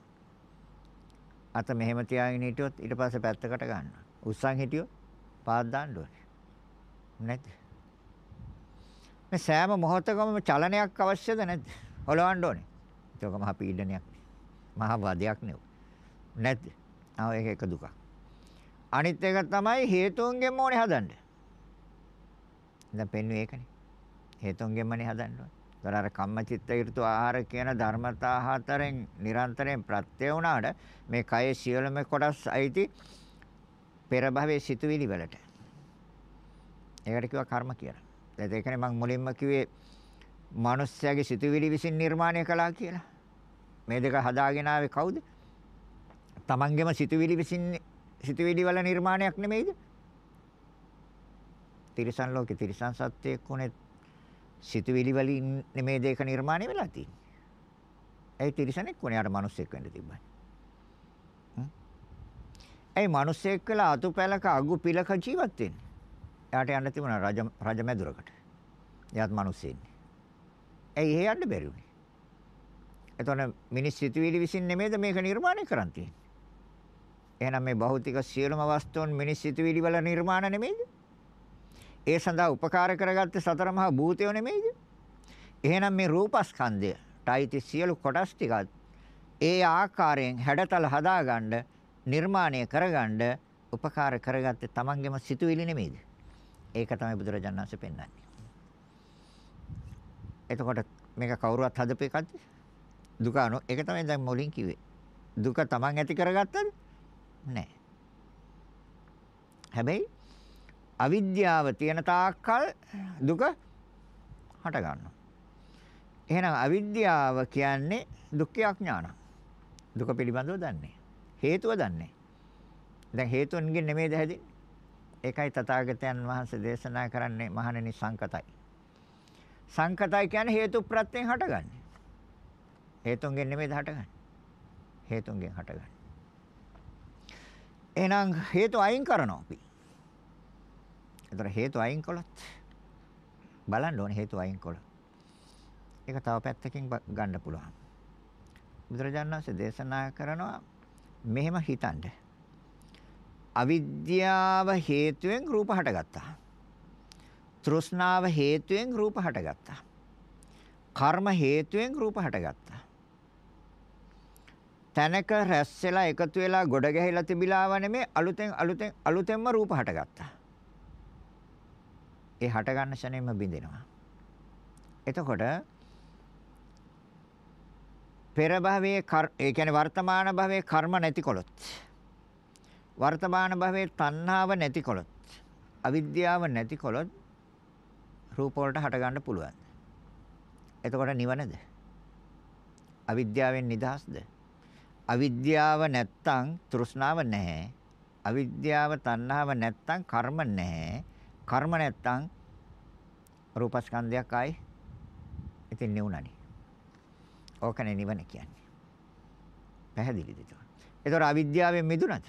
අත මෙහෙම තියාගෙන හිටියොත් ඊට පස්සේ පැත්තකට ගන්නවා. උස්සන් හිටියොත් පාත් දාන්න ඕනේ. නැද්ද? මේ සෑම මොහොතකම චලනයක් අවශ්‍යද නැද්ද? හොලවන්න ඕනේ. ඒක මහා පීඩනයක්. මහා වදයක් නෙවෙයි. නැද්ද? ආ ඒක එක දුකක්. අනිත් එක තමයි හේතුන්ගෙන් ඕනේ හදන්න. දැන් පෙන්වුවේ ඒකනේ. හේතුන්ගෙන්මනේ හදන්න ඕනේ. ඒතර අර කම්මචිත්ත ඍතු ආහාර කියන ධර්මතා හතරෙන් නිරන්තරයෙන් ප්‍රත්‍ය වුණාට මේ කයේ සියලුම කොටස් අයිති පෙර භවයේ සිතුවිලි වලට. ඒකට කිව්වා කර්ම කියලා. ඒත් ඒකනේ මම මුලින්ම කිව්වේ මිනිස්යාගේ සිතුවිලි විසින් නිර්මාණය කළා කියලා. මේ දෙක හදාගෙන ආවේ කවුද? තමන්ගේම සිතුවිලි විසින් සිතුවිලි වල නිර්මාණයක් නෙමෙයිද? තිරිසන් ලෝකේ තිරිසන් සත්‍යයක් උනේ සිතුවිලි වලින් නෙමෙයි දෙක නිර්මාණය වෙලා තියෙන්නේ. ඒ තිරිසනෙක් උනේ අර මිනිස්සෙක් වෙන්න තිබ්බයි. ඒ මිනිස්සෙක් වෙලා අතුපැලක අගු පිලක ජීවත් වෙන්නේ. එයාට යන්න තිබුණා රජ රජ මැදුරකට. එයාත් මිනිස්සෙන්නේ. ඇයි එහෙ යන්න බැරි වුනේ? එතකොට මිනිස් සිතුවිලි විසින් නෙමෙයිද මේක නිර්මාණය කරන් තියෙන්නේ. එහෙනම් මේ භෞතික සියලුම වස්තුන් මිනිස් සිතුවිලි වල නිර්මාණ නෙමෙයිද? ඒ සඳහා උපකාර කරගත්තේ සතර මහා භූතයෝ නෙමෙයිද? එහෙනම් මේ රූපස්කන්ධයටයි සියලු කොටස් ටිකත් ඒ ආකාරයෙන් හැඩතල හදාගන්න නිර්මාණය කරගන්න උපකාර කරගත්තේ තමන්ගේම සිතුවිලි නෙමෙයිද? ඒක තමයි බුදුරජාණන් වහන්සේ පෙන්වන්නේ. එතකොට මේක කවුරුවත් හදපු එකක්ද? දුක අනු ඒක තමයි දැන් මුලින් කිව්වේ. දුක තමන් ඇති කරගත්තද? නැහැ. හැබැයි අවිද්‍යාව තියෙන තාක්කල් දුක හට ගන්නවා. එහෙනම් අවිද්‍යාව කියන්නේ දුක්ඛ අඥාන. දුක පිළිබඳව දන්නේ. හේතුව දන්නේ. දැන් හේතුන්ගෙන් නෙමෙයිද හැදෙන්නේ? ඒකයි තථාගතයන් වහන්සේ දේශනා කරන්නේ මහණෙනි සංකතයි. සංකතයි කියන්නේ හේතු ප්‍රත්‍යයෙන් හටගන්නේ. හේතුන්ගෙන් නෙමෙයිද හටගන්නේ. හේතුන්ගෙන් හටගන්නේ. එහෙනම් හේතු අයින් කරනවා අපි. ඒතර හේතු අයින් කළොත් බලන්න ඕනේ හේතු අයින් කළොත්. ඒක තව පැත්තකින් ගන්න පුළුවන්. බුදුරජාණන් වහන්සේ දේශනා කරනවා මෙහෙම හිතන්න. අවිද්‍යාව හේතුවෙන් රූප හටගත්තා. තෘෂ්ණාව හේතුවෙන් රූප හටගත්තා. කර්ම හේතුවෙන් රූප හටගත්තා. තැනක රැස් වෙලා එකතු වෙලා ගොඩ ගැහිලා තිබිලාව නෙමේ අලුතෙන් අලුතෙන් අලුතෙන්ම රූප හටගත්තා. ඒ හට ගන්න ශරණයම බිඳෙනවා. එතකොට පෙර භවයේ ඒ කියන්නේ වර්තමාන භවයේ කර්ම නැතිකොලොත් වර්තමාන භවයේ තණ්හාව නැතිකොලොත් අවිද්‍යාව නැතිකොලොත් රූප වලට හට ගන්න පුළුවන්. එතකොට නිවනද? අවිද්‍යාවෙන් නිදහස්ද? අවිද්‍යාව නැත්තම් තෘෂ්ණාව නැහැ. අවිද්‍යාව තණ්හාව නැත්තම් කර්ම නැහැ. කර්ම නැත්තම් රූපස්කන්ධයක් ආයි ඉතින් නෙවුණනේ. ඕකනේ නිවන කියන්නේ. පැහැදිලිද ඒක? ඒතර අවිද්‍යාවෙන් මිදුණද?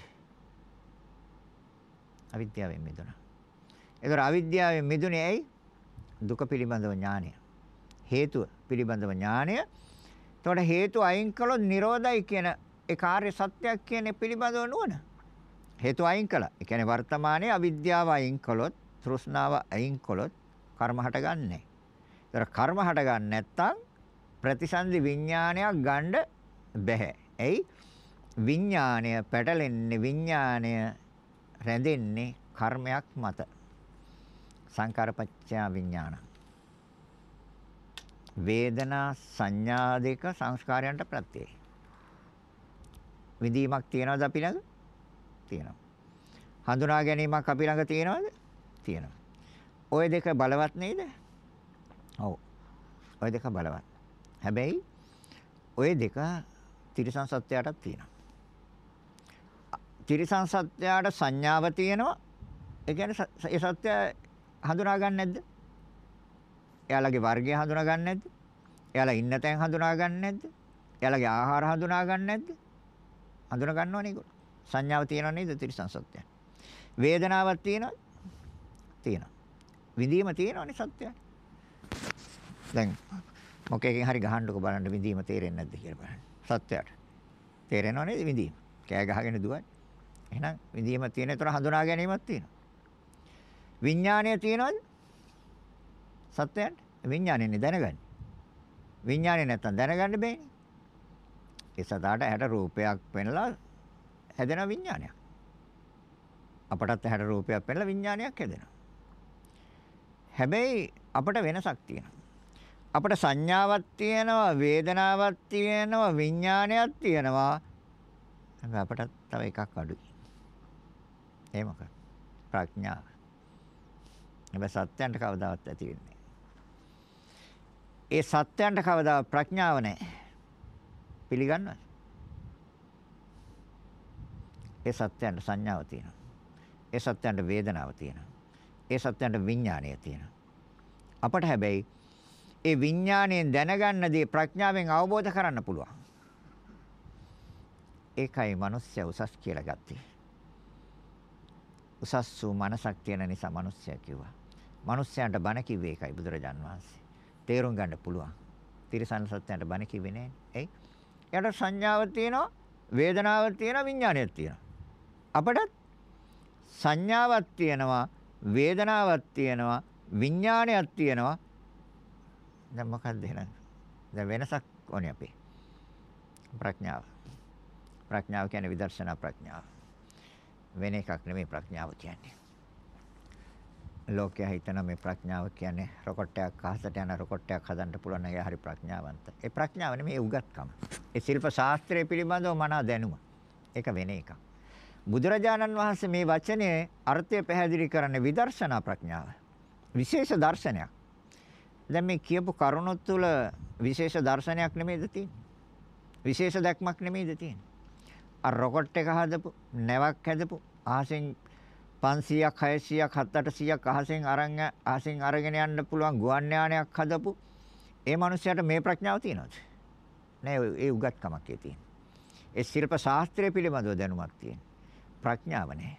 අවිද්‍යාවෙන් මිදුණා. ඒතර අවිද්‍යාවෙන් මිදුනේ ඇයි? දුක පිළිබඳව ඥානය. හේතුව පිළිබඳව ඥානය. එතකොට හේතු අයින් කළොත් නිරෝධයි කියන ඒ කාර්ය සත්‍යයක් කියන පිළිබඳව නුවණ. හේතු අයින් කළා. ඒ කියන්නේ වර්තමානයේ අවිද්‍යාව අයින් කළොත්, තෘෂ්ණාව අයින් කළොත් කර්ම හටගන්නේ. ඒතර කර්ම හටගන්නේ නැත්තම් ප්‍රතිසන්දි විඥානයක් ගන්න බෑ. එයි විඥාණය පැටලෙන්නේ විඥාණය රැඳෙන්නේ කර්මයක් මත. සංකාරපච්චය විඥාන. වේදනා සංඥා දෙක සංස්කාරයන්ට ප්‍රත්‍යයයි. විඳීමක් තියනවද අපි ළඟ? තියෙනවා. හඳුනා ගැනීමක් අපි ළඟ තියෙනවද? තියෙනවා. ওই දෙක බලවත් නේද? ඔව්. ওই දෙක බලවත්. හැබැයි ওই දෙක තිරිසන් සත්‍යයටත් තියෙනවා. තිරිසන් සත්‍යයට සංඥාව තියෙනවා. ඒ කියන්නේ ඒ සත්‍ය හඳුනා ගන්න නැද්ද? එයාලගේ වර්ගය හඳුනා ගන්න නැද්ද? එයාලා ඉන්න තැන් හඳුනා ගන්න නැද්ද? එයාලගේ ආහාර හඳුනා ගන්න නැද්ද? හඳුනා ගන්නවනේ ඒගොල්ලෝ. සංඥාව තියෙනව නේද තිරිසන් සත්‍යය? වේදනාවක් තියෙනවද? තියෙනවා. විඳීම තියෙනවනේ සත්‍යය. දැන් මොකේකින් හරි ගහන්නකො බලන්න විඳීම තේරෙන්නේ නැද්ද කියලා බලන්න. සත්‍යයට. තේරෙනව නේද විඳීම? කෑ ගහගෙන දුවන්නේ. එහෙනම් විඳීම තියෙන ඒතර හඳුනා ගැනීමක් තියෙනවා. විඥානය තියෙනවද? සත්‍යයන්ට විඥානයනේ දැනගන්නේ. විඥානේ නැත්තම් දැනගන්න බෑනේ. ඒ සදාට ඇහැට රූපයක් පෙන්ලා හැදෙන විඥානයක්. අපටත් ඇහැට රූපයක් පෙන්ලා විඥානයක් හැදෙනවා. හැබැයි අපට වෙනසක් තියෙනවා. අපට සංඥාවක් තියෙනවා, වේදනාවක් තියෙනවා, විඥානයක් තියෙනවා. හැබැයි අපට තව එකක් අඩුයි. ඒ මොකක්ද? ප්‍රඥාව. හැබැයි සත්‍යයන්ට කවදාවත් ඇති වෙන්නේ ඒ සත්‍යයන්ට කවදා ප්‍රඥාව නැහැ. පිළිගන්නවද? ඒ සත්‍යයන්ට සංඥාව තියෙනවා. ඒ සත්‍යයන්ට වේදනාව තියෙනවා. ඒ සත්‍යයන්ට විඥානය තියෙනවා. අපට හැබැයි ඒ විඥාණයෙන් දැනගන්න දේ ප්‍රඥාවෙන් අවබෝධ කරන්න පුළුවන්. ඒකයි මිනිස්සු උසස් කියලා ගත්තේ. උසස් වූ මනසක් තියෙන නිසා මිනිස්සයා කිව්වා. මිනිස්යන්ට බණ කිව්වේ ඒකයි බුදුරජාන් වහන්සේ. තේරුම් ගන්න පුළුවන්. තිරසන් සත්‍යයට බණ කිව්වේ නෑ. එයි. එයාට සංඥාවක් තියෙනවා, වේදනාවක් තියෙනවා, විඥානයක් තියෙනවා. අපටත් සංඥාවක් තියෙනවා, වේදනාවක් තියෙනවා, විඥානයක් තියෙනවා. දැන් මොකක්ද එහෙනම්? දැන් වෙනසක් ඕනේ අපේ. ප්‍රඥාව. ප්‍රඥාව කියන්නේ විදර්ශනා ප්‍රඥාව. වෙන එකක් නෙමෙයි ප්‍රඥාව කියන්නේ. ලෝකයා හිතන මේ ප්‍රඥාව කියන්නේ රොකට් එකක් අහසට යන රොකට් එකක් හදන්න පුළුවන් ඒ හරි ප්‍රඥාවන්ත. ඒ ප්‍රඥාව නෙමෙයි උගත්කම. ඒ ශිල්ප ශාස්ත්‍රය පිළිබඳව මනා දැනුම. ඒක වෙන එකක්. බුදුරජාණන් වහන්සේ මේ වචනේ අර්ථය පැහැදිලි කරන්නේ විදර්ශනා ප්‍රඥාව. විශේෂ දර්ශනයක්. දැන් මේ කියපු කරුණොත් තුළ විශේෂ දර්ශනයක් නෙමෙයිද තියෙන්නේ? විශේෂ දැක්මක් නෙමෙයිද තියෙන්නේ? අර රොකට් එක හදපු, නැවක් හැදපු, ආසෙන් 500ක් 600ක් 700ක් අහසෙන් අරන් අහසෙන් අරගෙන යන්න පුළුවන් ගුවන් යානයක් හදපු ඒ මනුස්සයාට මේ ප්‍රඥාව තියෙනවද? නෑ ඒ උගත්කමක් ඒ තියෙන. ඒ ශිල්ප ශාස්ත්‍රය පිළිබඳව දැනුමක් තියෙන. ප්‍රඥාව නෑ.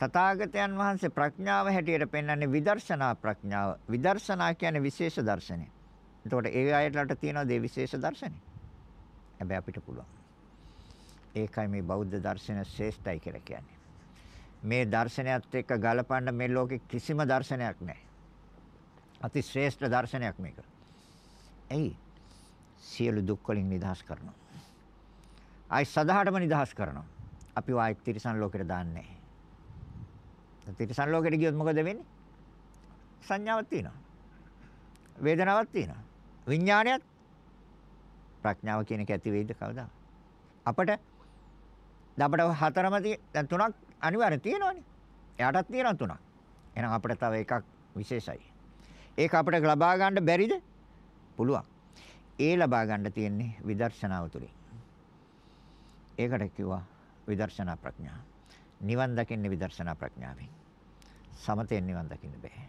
තථාගතයන් වහන්සේ ප්‍රඥාව හැටියට පෙන්වන්නේ විදර්ශනා ප්‍රඥාව. විදර්ශනා කියන්නේ විශේෂ දර්ශනය. එතකොට ඒ අයටට තියෙනවා දේ විශේෂ දර්ශනය. හැබැයි අපිට පුළුවන්. ඒකයි මේ බෞද්ධ දර්ශන ශ්‍රේෂ්ඨයි කියලා කියන්නේ. මේ දර්ශනයත් එක්ක ගලපන්න මේ ලෝකේ කිසිම දර්ශනයක් නැහැ. අති ශ්‍රේෂ්ඨ දර්ශනයක් මේක. එයි සියලු දුක් වලින් නිදහස් කරනවා. ආයි සදාහටම නිදහස් කරනවා. අපි ආයි තිරිසන් ලෝකෙට දාන්නේ නැහැ. තිරිසන් ලෝකෙට ගියොත් මොකද වෙන්නේ? සංඥාවක් තියෙනවා. වේදනාවක් තියෙනවා. විඥානයක් ප්‍රඥාව කියන එක ඇති වෙයිද කවදා? අපට අපට හතරම දැන් තුනක් අනිවාර්යෙන් තියෙනවනේ. එයාටත් තියෙනවා තුනක්. එහෙනම් අපිට තව එකක් විශේෂයි. ඒක අපිට ලබා ගන්න බැරිද? පුළුවන්. ඒ ලබා ගන්න තියෙන්නේ විදර්ශනාව තුළින්. ඒකට කිව්වා විදර්ශනා ප්‍රඥා. නිවන් දකින්නේ විදර්ශනා ප්‍රඥාවෙන්. සමතෙන් නිවන් දකින්න බෑ.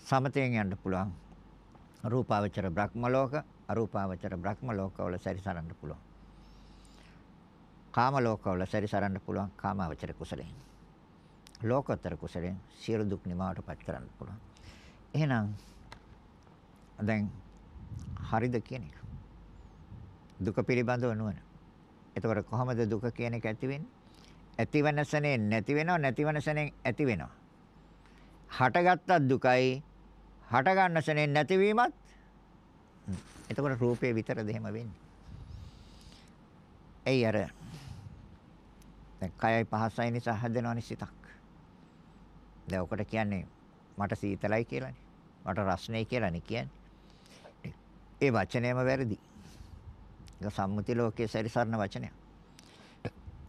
සමතෙන් යන්න පුළුවන්. රූපාවචර බ්‍රහ්ම ලෝක, අරූපාවචර බ්‍රහ්ම ලෝකවල සැරිසරන්න පුළුවන්. කාම ලෝකවල සැරිසරන්න පුළුවන් කාමාවචර කුසලයෙන්. ලෝකෝත්තර කුසලයෙන් සියලු දුක් නිමාවටපත් කරන්න පුළුවන්. එහෙනම් දැන් හරිද කියන එක. දුක පිළිබඳව නුවණ. එතකොට කොහොමද දුක කියන එක ඇති වෙන්නේ? ඇතිවන සනේ නැති වෙනව නැතිවන සනේ ඇති වෙනව. හටගත්තත් දුකයි හට ගන්න සනේ නැතිවීමත් එතකොට රූපේ විතරද එහෙම වෙන්නේ. එයි අර දැන් කයයි පහසයි නිසා හැදෙනවනේ සිතක්. දැන් ඔකට කියන්නේ මට සීතලයි කියලානේ. මට රස්නේ කියලානේ කියන්නේ. ඒ වචනයම වැරදි. ඒක සම්මුති ලෝකයේ සැරිසරන වචනයක්.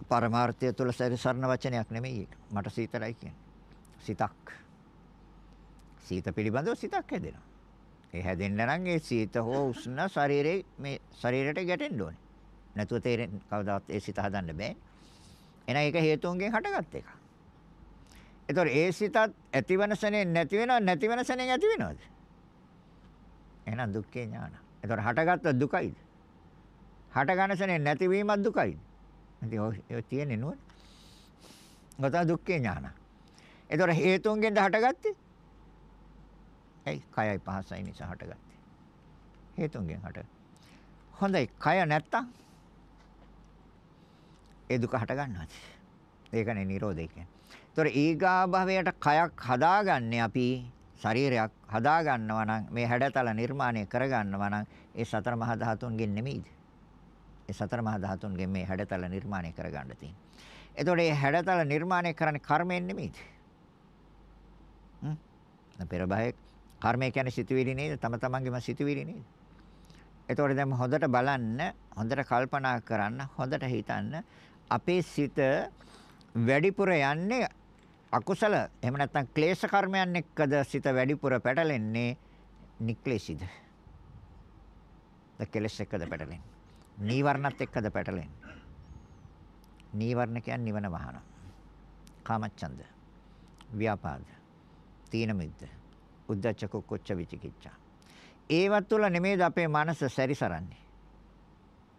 පරමාර්ථය තුළ සැරිසරන වචනයක් නෙමෙයි ඒක. මට සීතලයි කියන්නේ. සිතක්. සීත පිළිබඳව සිතක් හැදෙනවා. ඒ හැදෙන්න නම් ඒ සීත හෝ උෂ්ණ ශරීරේ මේ ශරීරයට ගැටෙන්න ඕනේ. නැතුව තේරෙන්නේ කවදාවත් ඒ සිත හදන්න බෑ. එහෙනම් ඒක හේතුන්ගෙන් හටගත් එකක්. ඒතකොට ඒ සිතත් ඇතිවන සනේ නැති වෙනව නැති වෙන සනේ ඇති වෙනවද? එහෙනම් දුක්ඛේ ඥාන. ඒතකොට හටගත්ත දුකයිද? හට ගන්න සනේ නැතිවීමත් දුකයිද? ඉතින් ඔය තියෙන්නේ නෝන. ගත දුක්ඛේ ඥාන. ඒතකොට හේතුන්ගෙන්ද හටගත්තේ? ඇයි? කයයි පහසයි නිසා හටගත්තේ. හේතුන්ගෙන් හට. හොඳයි. කය නැත්තම් ඒ දුක හට ගන්නවාද? ඒකනේ නිරෝධය කියන්නේ. ඒතොර ඊගා භවයට කයක් හදාගන්නේ අපි ශරීරයක් හදා ගන්නවා නම් මේ හැඩතල නිර්මාණය කර ගන්නවා නම් ඒ සතර මහා ධාතුන්ගෙන් නෙමෙයිද? ඒ සතර මහා ධාතුන්ගෙන් මේ හැඩතල නිර්මාණය කර ගන්න තියෙන්නේ. එතකොට මේ හැඩතල නිර්මාණය කරන්නේ කර්මයෙන් නෙමෙයිද? හ්ම්. පෙර භවයේ කර්මය කියන්නේ සිතුවිලි නේද? තම තමන්ගේම සිතුවිලි නේද? එතකොට දැන් හොඳට බලන්න, හොඳට කල්පනා කරන්න, හොඳට හිතන්න අපේ සිත වැඩිපුර යන්නේ අකුසල එහෙම නැත්නම් ක්ලේශ කර්මයන් එක්කද සිත වැඩිපුර පැටලෙන්නේ නික්ලේශිද? ද කෙලස් එක්කද පැටලෙන්නේ? නීවරණත් එක්කද පැටලෙන්නේ? නීවරණ කියන්නේ නිවන වහන. කාමච්ඡන්ද, ව්‍යාපාද, තීන මිද්ද, උද්ධච්ච කුක්කුච්ච විචිකිච්ඡා. ඒවත් තුළ නෙමෙයිද අපේ මනස සැරිසරන්නේ?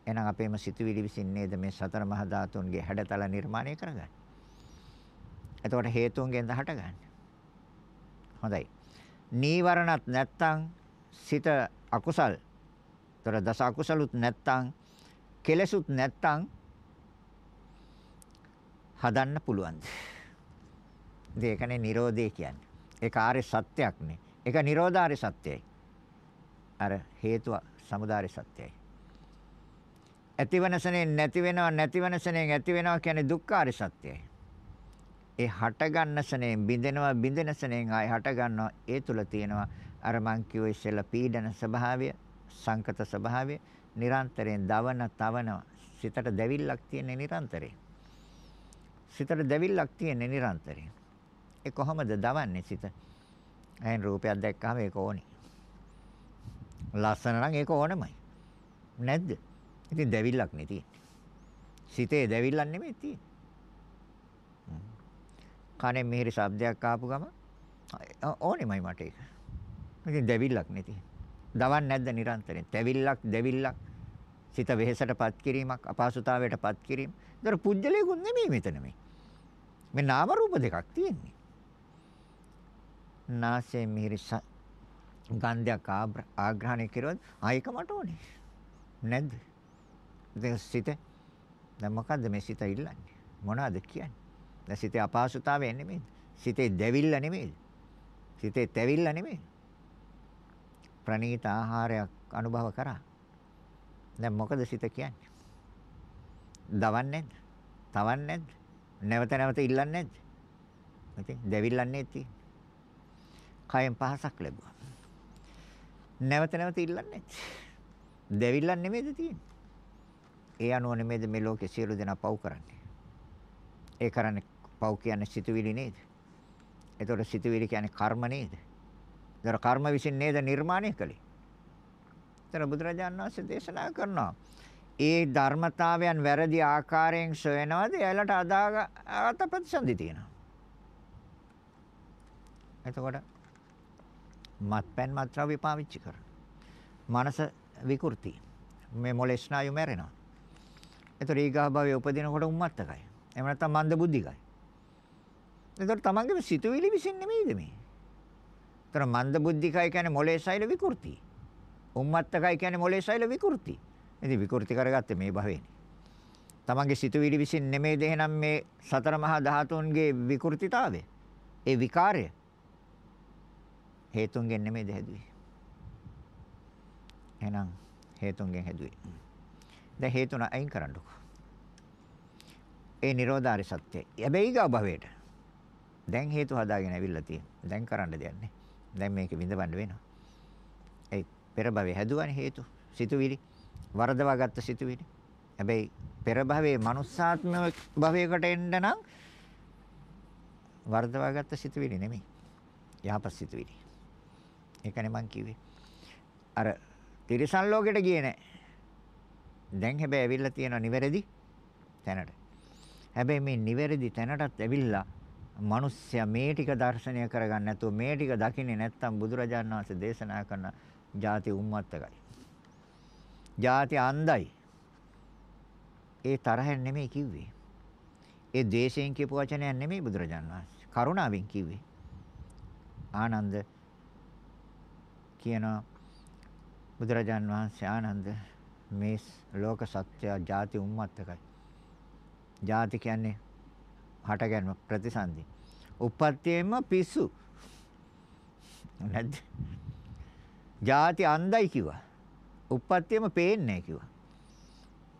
එහෙනම් අපේම සිතුවිලි විසින් නේද මේ සතර මහා ධාතුන්ගේ හැඩතල නිර්මාණය කරගන්නේ. එතකොට හේතුන්ගෙන්ද හටගන්නේ. හොඳයි. නීවරණත් නැත්තම් සිත අකුසල්. ତොර දස අකුසලුත් නැත්තම් කෙලසුත් නැත්තම් හදන්න පුළුවන්ද? ඉතින් ඒකනේ Nirodhe කියන්නේ. ඒක ආර්ය සත්‍යයක් නේ. ඒක Nirodhari සත්‍යයි. අර හේතුව සමුදාය සත්‍යයි. ඇතිවනසනේ නැති වෙනවා නැතිවනසනේ ඇති වෙනවා කියන්නේ දුක්ඛාර සත්‍යයි. ඒ හට ගන්නසනේ බිඳෙනවා බිඳෙනසනේ ආය හට ගන්නවා ඒ තුල තියෙනවා අර මං කිව්ව ඉස්සෙල්ලා පීඩන ස්වභාවය සංකත ස්වභාවය නිරන්තරයෙන් දවන තවන සිතට දැවිල්ලක් තියෙන නිරන්තරයෙන් සිතට දැවිල්ලක් තියෙන නිරන්තරයෙන් ඒ කොහොමද දවන්නේ සිත ඇහෙන් රූපයක් දැක්කම ඒක ඕනි ලස්සන නම් ඒක ඕනමයි නැද්ද ඉතින් දැවිල්ලක් නේ තියෙන්නේ. සිතේ දැවිල්ලක් නෙමෙයි තියෙන්නේ. කනේ මිහිරි ශබ්දයක් ආපු ගම ඕනෙමයි මට ඒක. ඉතින් දැවිල්ලක් නේ තියෙන්නේ. දවන්නේ නැද්ද නිරන්තරයෙන්? දැවිල්ලක් දැවිල්ලක් සිත වෙහෙසටපත් කිරීමක් අපහසුතාවයටපත් කිරීම. ඒතර පුජ්‍යලයකුත් නෙමෙයි මෙතන මේ. මේ නාම රූප දෙකක් තියෙන්නේ. නාසයේ මිහිරි ගන්ධයක් ආග්‍රහණය කෙරුවොත් ආයක මට ඕනේ. නැද්ද? ඉතින් සිත දැන් මොකද්ද මේ සිත ඉල්ලන්නේ? මොනවද කියන්නේ? දැන් සිතේ අපහසුතාවය නෙමෙයි. සිතේ දැවිල්ල නෙමෙයි. සිතේ තැවිල්ල නෙමෙයි. ප්‍රණීත ආහාරයක් අනුභව කරා. දැන් මොකද සිත කියන්නේ? දවන්නේ නැද්ද? තවන්නේ නැද්ද? නැවත නැවත ඉල්ලන්නේ නැද්ද? ඉතින් දැවිල්ලන්නේ තියෙන්නේ. කයෙන් පහසක් ලැබුවා. නැවත නැවත ඉල්ලන්නේ නැද්ද? දැවිල්ලක් නෙමෙයිද තියෙන්නේ? ඒ අනුව නෙමෙයිද මේ ලෝකේ සියලු දෙනා පව් කරන්නේ. ඒ කරන්නේ පව් කියන්නේ සිතුවිලි නේද? එතකොට සිතුවිලි කියන්නේ කර්ම නේද? ඒතර කර්ම විසින් නේද නිර්මාණය කළේ? ඒතර බුදුරජාණන් වහන්සේ දේශනා කරනවා. ඒ ධර්මතාවයන් වැරදි ආකාරයෙන් සොයනවාද එයාලට අදාගත ප්‍රතිසන්දි තියෙනවා. එතකොට මත්පැන් මත්ද්‍රව්‍ය පාවිච්චි කරන. මනස විකෘති. මේ මොලේ ස්නායු මැරෙනවා. ඒතර ඊගා භවයේ උපදිනකොට උම්මත්තකයි. එහෙම නැත්නම් මන්ද බුද්ධිකයි. ඒතර තමන්ගේම සිතුවිලි විසින් නෙමෙයිද මේ? ඒතර මන්ද බුද්ධිකයි කියන්නේ මොලේ සෛල විකෘති. උම්මත්තකයි කියන්නේ මොලේ සෛල විකෘති. ඉතින් විකෘති කරගත්තේ මේ භවේනේ. තමන්ගේ සිතුවිලි විසින් නෙමෙයිද එහෙනම් මේ සතර මහා ධාතුන්ගේ විකෘතිතාවය? ඒ විකාරය හේතුන්ගෙන් නෙමෙයිද හැදුවේ? එහෙනම් හේතුන්ගෙන් හැදුවේ. දැන් හේතුන අයින් කරන්නකො. ඒ Nirodhari සත්‍යයි. හැබැයි ඊගා භවයට. දැන් හේතු හදාගෙන ඇවිල්ලා තියෙන. දැන් කරන්න දෙයක් නැහැ. දැන් මේක විඳවන්න වෙනවා. ඒ පෙර භවයේ හැදුවනේ හේතු. සිතුවිලි. වරදවා ගත්ත සිතුවිලි. හැබැයි පෙර භවයේ මනුස්සාත්ම භවයකට එන්න නම් වරදවා ගත්ත සිතුවිලි නෙමෙයි. යහපත් සිතුවිලි. ඒකනේ මං කිව්වේ. අර තිරිසන් ලෝකෙට ගියේ නැහැ. දැන් හැබැයි ඇවිල්ලා තියෙන නිවැරදි තැනට. හැබැයි මේ නිවැරදි තැනටත් ඇවිල්ලා මිනිස්සයා මේ ටික දර්ශනය කරගන්න නැතුව මේ ටික දකින්නේ නැත්තම් බුදුරජාණන් වහන්සේ දේශනා කරන ಜಾති උම්මත්තකයි. ಜಾති අන්දයි. ඒ තරහෙන් නෙමෙයි කිව්වේ. ඒ ද්වේෂයෙන් කියපු වචනයක් නෙමෙයි බුදුරජාණන් වහන්සේ. කරුණාවෙන් කිව්වේ. ආනන්ද කියනවා බුදුරජාණන් වහන්සේ ආනන්ද මේ ලෝක සත්‍ය ಜಾති උම්මත්තකයි. ಜಾති කියන්නේ හටගැන්ම ප්‍රතිසන්දි. උප්පත්තියෙම පිස්සු. නැද්ද? ಜಾති අන්දයි කිව්වා. උප්පත්තියම පේන්නේ කිව්වා.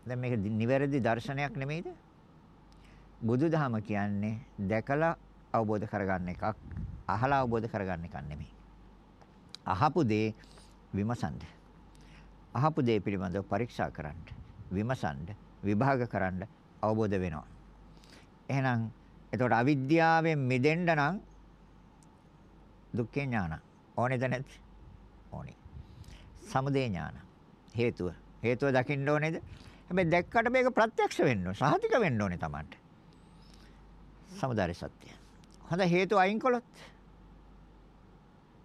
දැන් මේක නිවැරදි දර්ශනයක් නෙමෙයිද? බුදුදහම කියන්නේ දැකලා අවබෝධ කරගන්න එකක්, අහලා අවබෝධ කරගන්න එකක් නෙමෙයි. අහපු දේ විමසන්න. අහපු දේ පිළිබඳව පරීක්ෂා කරන්න, විමසන්න, විභාග කරන්න අවබෝධ වෙනවා. එහෙනම් එතකොට අවිද්‍යාවෙන් මිදෙන්න නම් දුක්ඛ ඥාන ඕනේද නැද්ද? ඕනේ. සමුදය ඥාන හේතුව. හේතුව දකින්න ඕනේද? හැබැයි දැක්කට මේක ප්‍රත්‍යක්ෂ වෙන්න ඕනේ. සහතික වෙන්න ඕනේ Tamanට. සමුදාය සත්‍ය. හොඳ හේතු අයින් කළොත්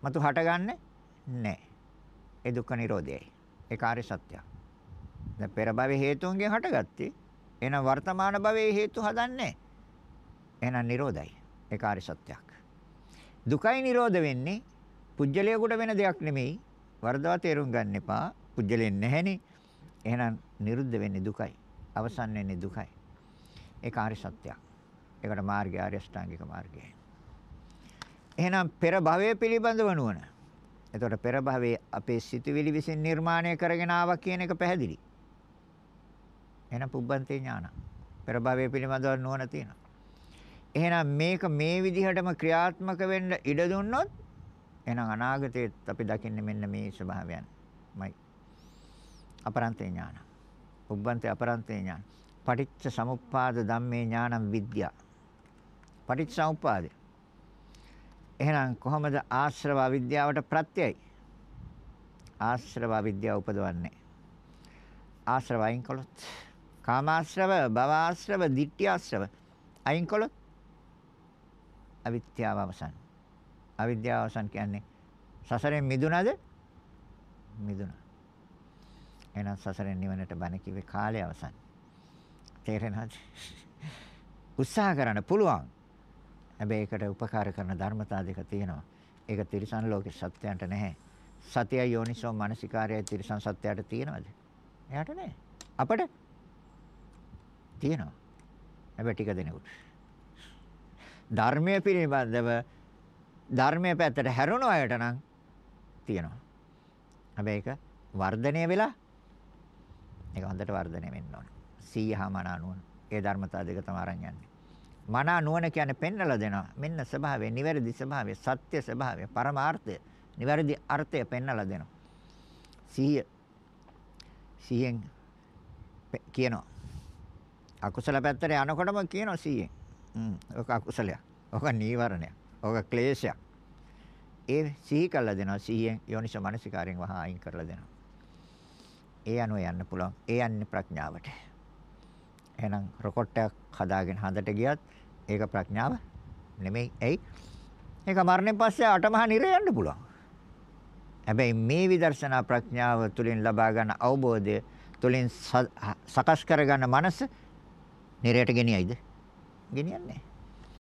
මතු හටගන්නේ නැහැ. ඒ දුක්ඛ නිරෝධයයි. ඒ කාර්ය සත්‍යය. දැන් පෙර භවයේ හේතුන්ගෙන් හටගත්තේ. එහෙනම් වර්තමාන භවයේ හේතු හදන්නේ එහෙනම් නිරෝධයි. ඒ කාර්ය සත්‍යයක්. දුකයි නිරෝධ වෙන්නේ පුජ්‍යලයකට වෙන දෙයක් නෙමෙයි. වර්ධව තේරුම් ගන්න එපා. පුජ්‍යලෙන් නැහෙනේ. එහෙනම් නිරුද්ධ වෙන්නේ දුකයි. අවසන් වෙන්නේ දුකයි. ඒ කාර්ය සත්‍යයක්. ඒකට මාර්ගය ආර්ය අෂ්ටාංගික මාර්ගය. එහෙනම් පෙර භවයේ පිළිබඳව නුවණ. එතකොට පෙර භවයේ අපේ සිතුවිලි විසින් නිර්මාණය කරගෙන ආවා කියන එක පැහැදිලි. එහෙනම් පුබ්බන්තේ ඥාන. පෙර භවයේ පිළිබඳව නුවණ තියෙනවා. එහෙනම් මේක මේ විදිහටම ක්‍රියාත්මක වෙන්න ඉඩ දුන්නොත් එහෙනම් අනාගතයේත් අපි දකින්නේ මෙන්න මේ ස්වභාවයන්මයි. අපරන්තේ ඥාන. පුබ්බන්තේ අපරන්තේ ඥාන. පටිච්ච සමුප්පාද ධම්මේ ඥානං විද්‍යා. පටිච්ච සමුප්පාදේ. එහෙනම් කොහොමද ආශ්‍රව අවිද්‍යාවට ප්‍රත්‍යයයි? ආශ්‍රව අවිද්‍යාව උපදවන්නේ. ආශ්‍රව අයින් කළොත් කාමාශ්‍රව, භවආශ්‍රව, ditthිආශ්‍රව අයින් කළොත් අවිද්‍යාව අවසන්. අවිද්‍යාව අවසන් කියන්නේ සසරෙන් මිදුණද? මිදුණා. එහෙනම් සසරෙන් නිවනට බණ කිව්වේ කාලය අවසන්. තේරෙනවද? උත්සාහ කරන්න පුළුවන්. හැබැයි ඒකට උපකාර කරන ධර්මතා දෙක තියෙනවා. ඒක තිරිසන් ලෝකේ සත්‍යයන්ට නැහැ. සතිය යෝනිසෝ මානසිකාරයයි තිරිසන් සත්‍යයට තියෙනවද? එයාට නැහැ. අපට තියෙනවා. හැබැයි ටික දෙනෙකුට. ධර්මයේ පිළිබඳව ධර්මයේ පැත්තට හැරුණු අයට නම් තියෙනවා. හැබැයි ඒක වර්ධනය වෙලා ඒක හොඳට වර්ධනය වෙන්න ඕන. 100 මනා නුවණ. ඒ ධර්මතා දෙක තමයි අරන් යන්නේ. මනා නුවණ කියන්නේ පෙන්නලා දෙනවා. මෙන්න ස්වභාවය, නිවැරදි ස්වභාවය, සත්‍ය ස්වභාවය, පරමාර්ථය, නිවැරදි අර්ථය පෙන්නලා දෙනවා. 100 100න් කියනවා. අකුසල පැත්තට යනකොටම කියනවා 100න්. හ්ම්. ඔක අකුසලයක්. ඔක නීවරණයක්. ඔක ක්ලේශයක්. ඒ සිහි කළා දෙනවා 100න් යෝනිසෝ මනසිකාරයෙන් වහා අයින් කරලා දෙනවා. ඒ අනුව යන්න පුළුවන්. ඒ යන්නේ ප්‍රඥාවට. එහෙනම් රොකට් එකක් හදාගෙන හඳට ගියත් ඒක ප්‍රඥාව නෙමෙයි. එයි. ඒක මරණයෙන් පස්සේ අටමහා නිරය යන්න පුළුවන්. හැබැයි මේ විදර්ශනා ප්‍රඥාව තුළින් ලබා ගන්න අවබෝධය තුළින් සකස් කරගන්න මනස නිරයට ගෙනියයිද? ගෙනියන්නේ නැහැ.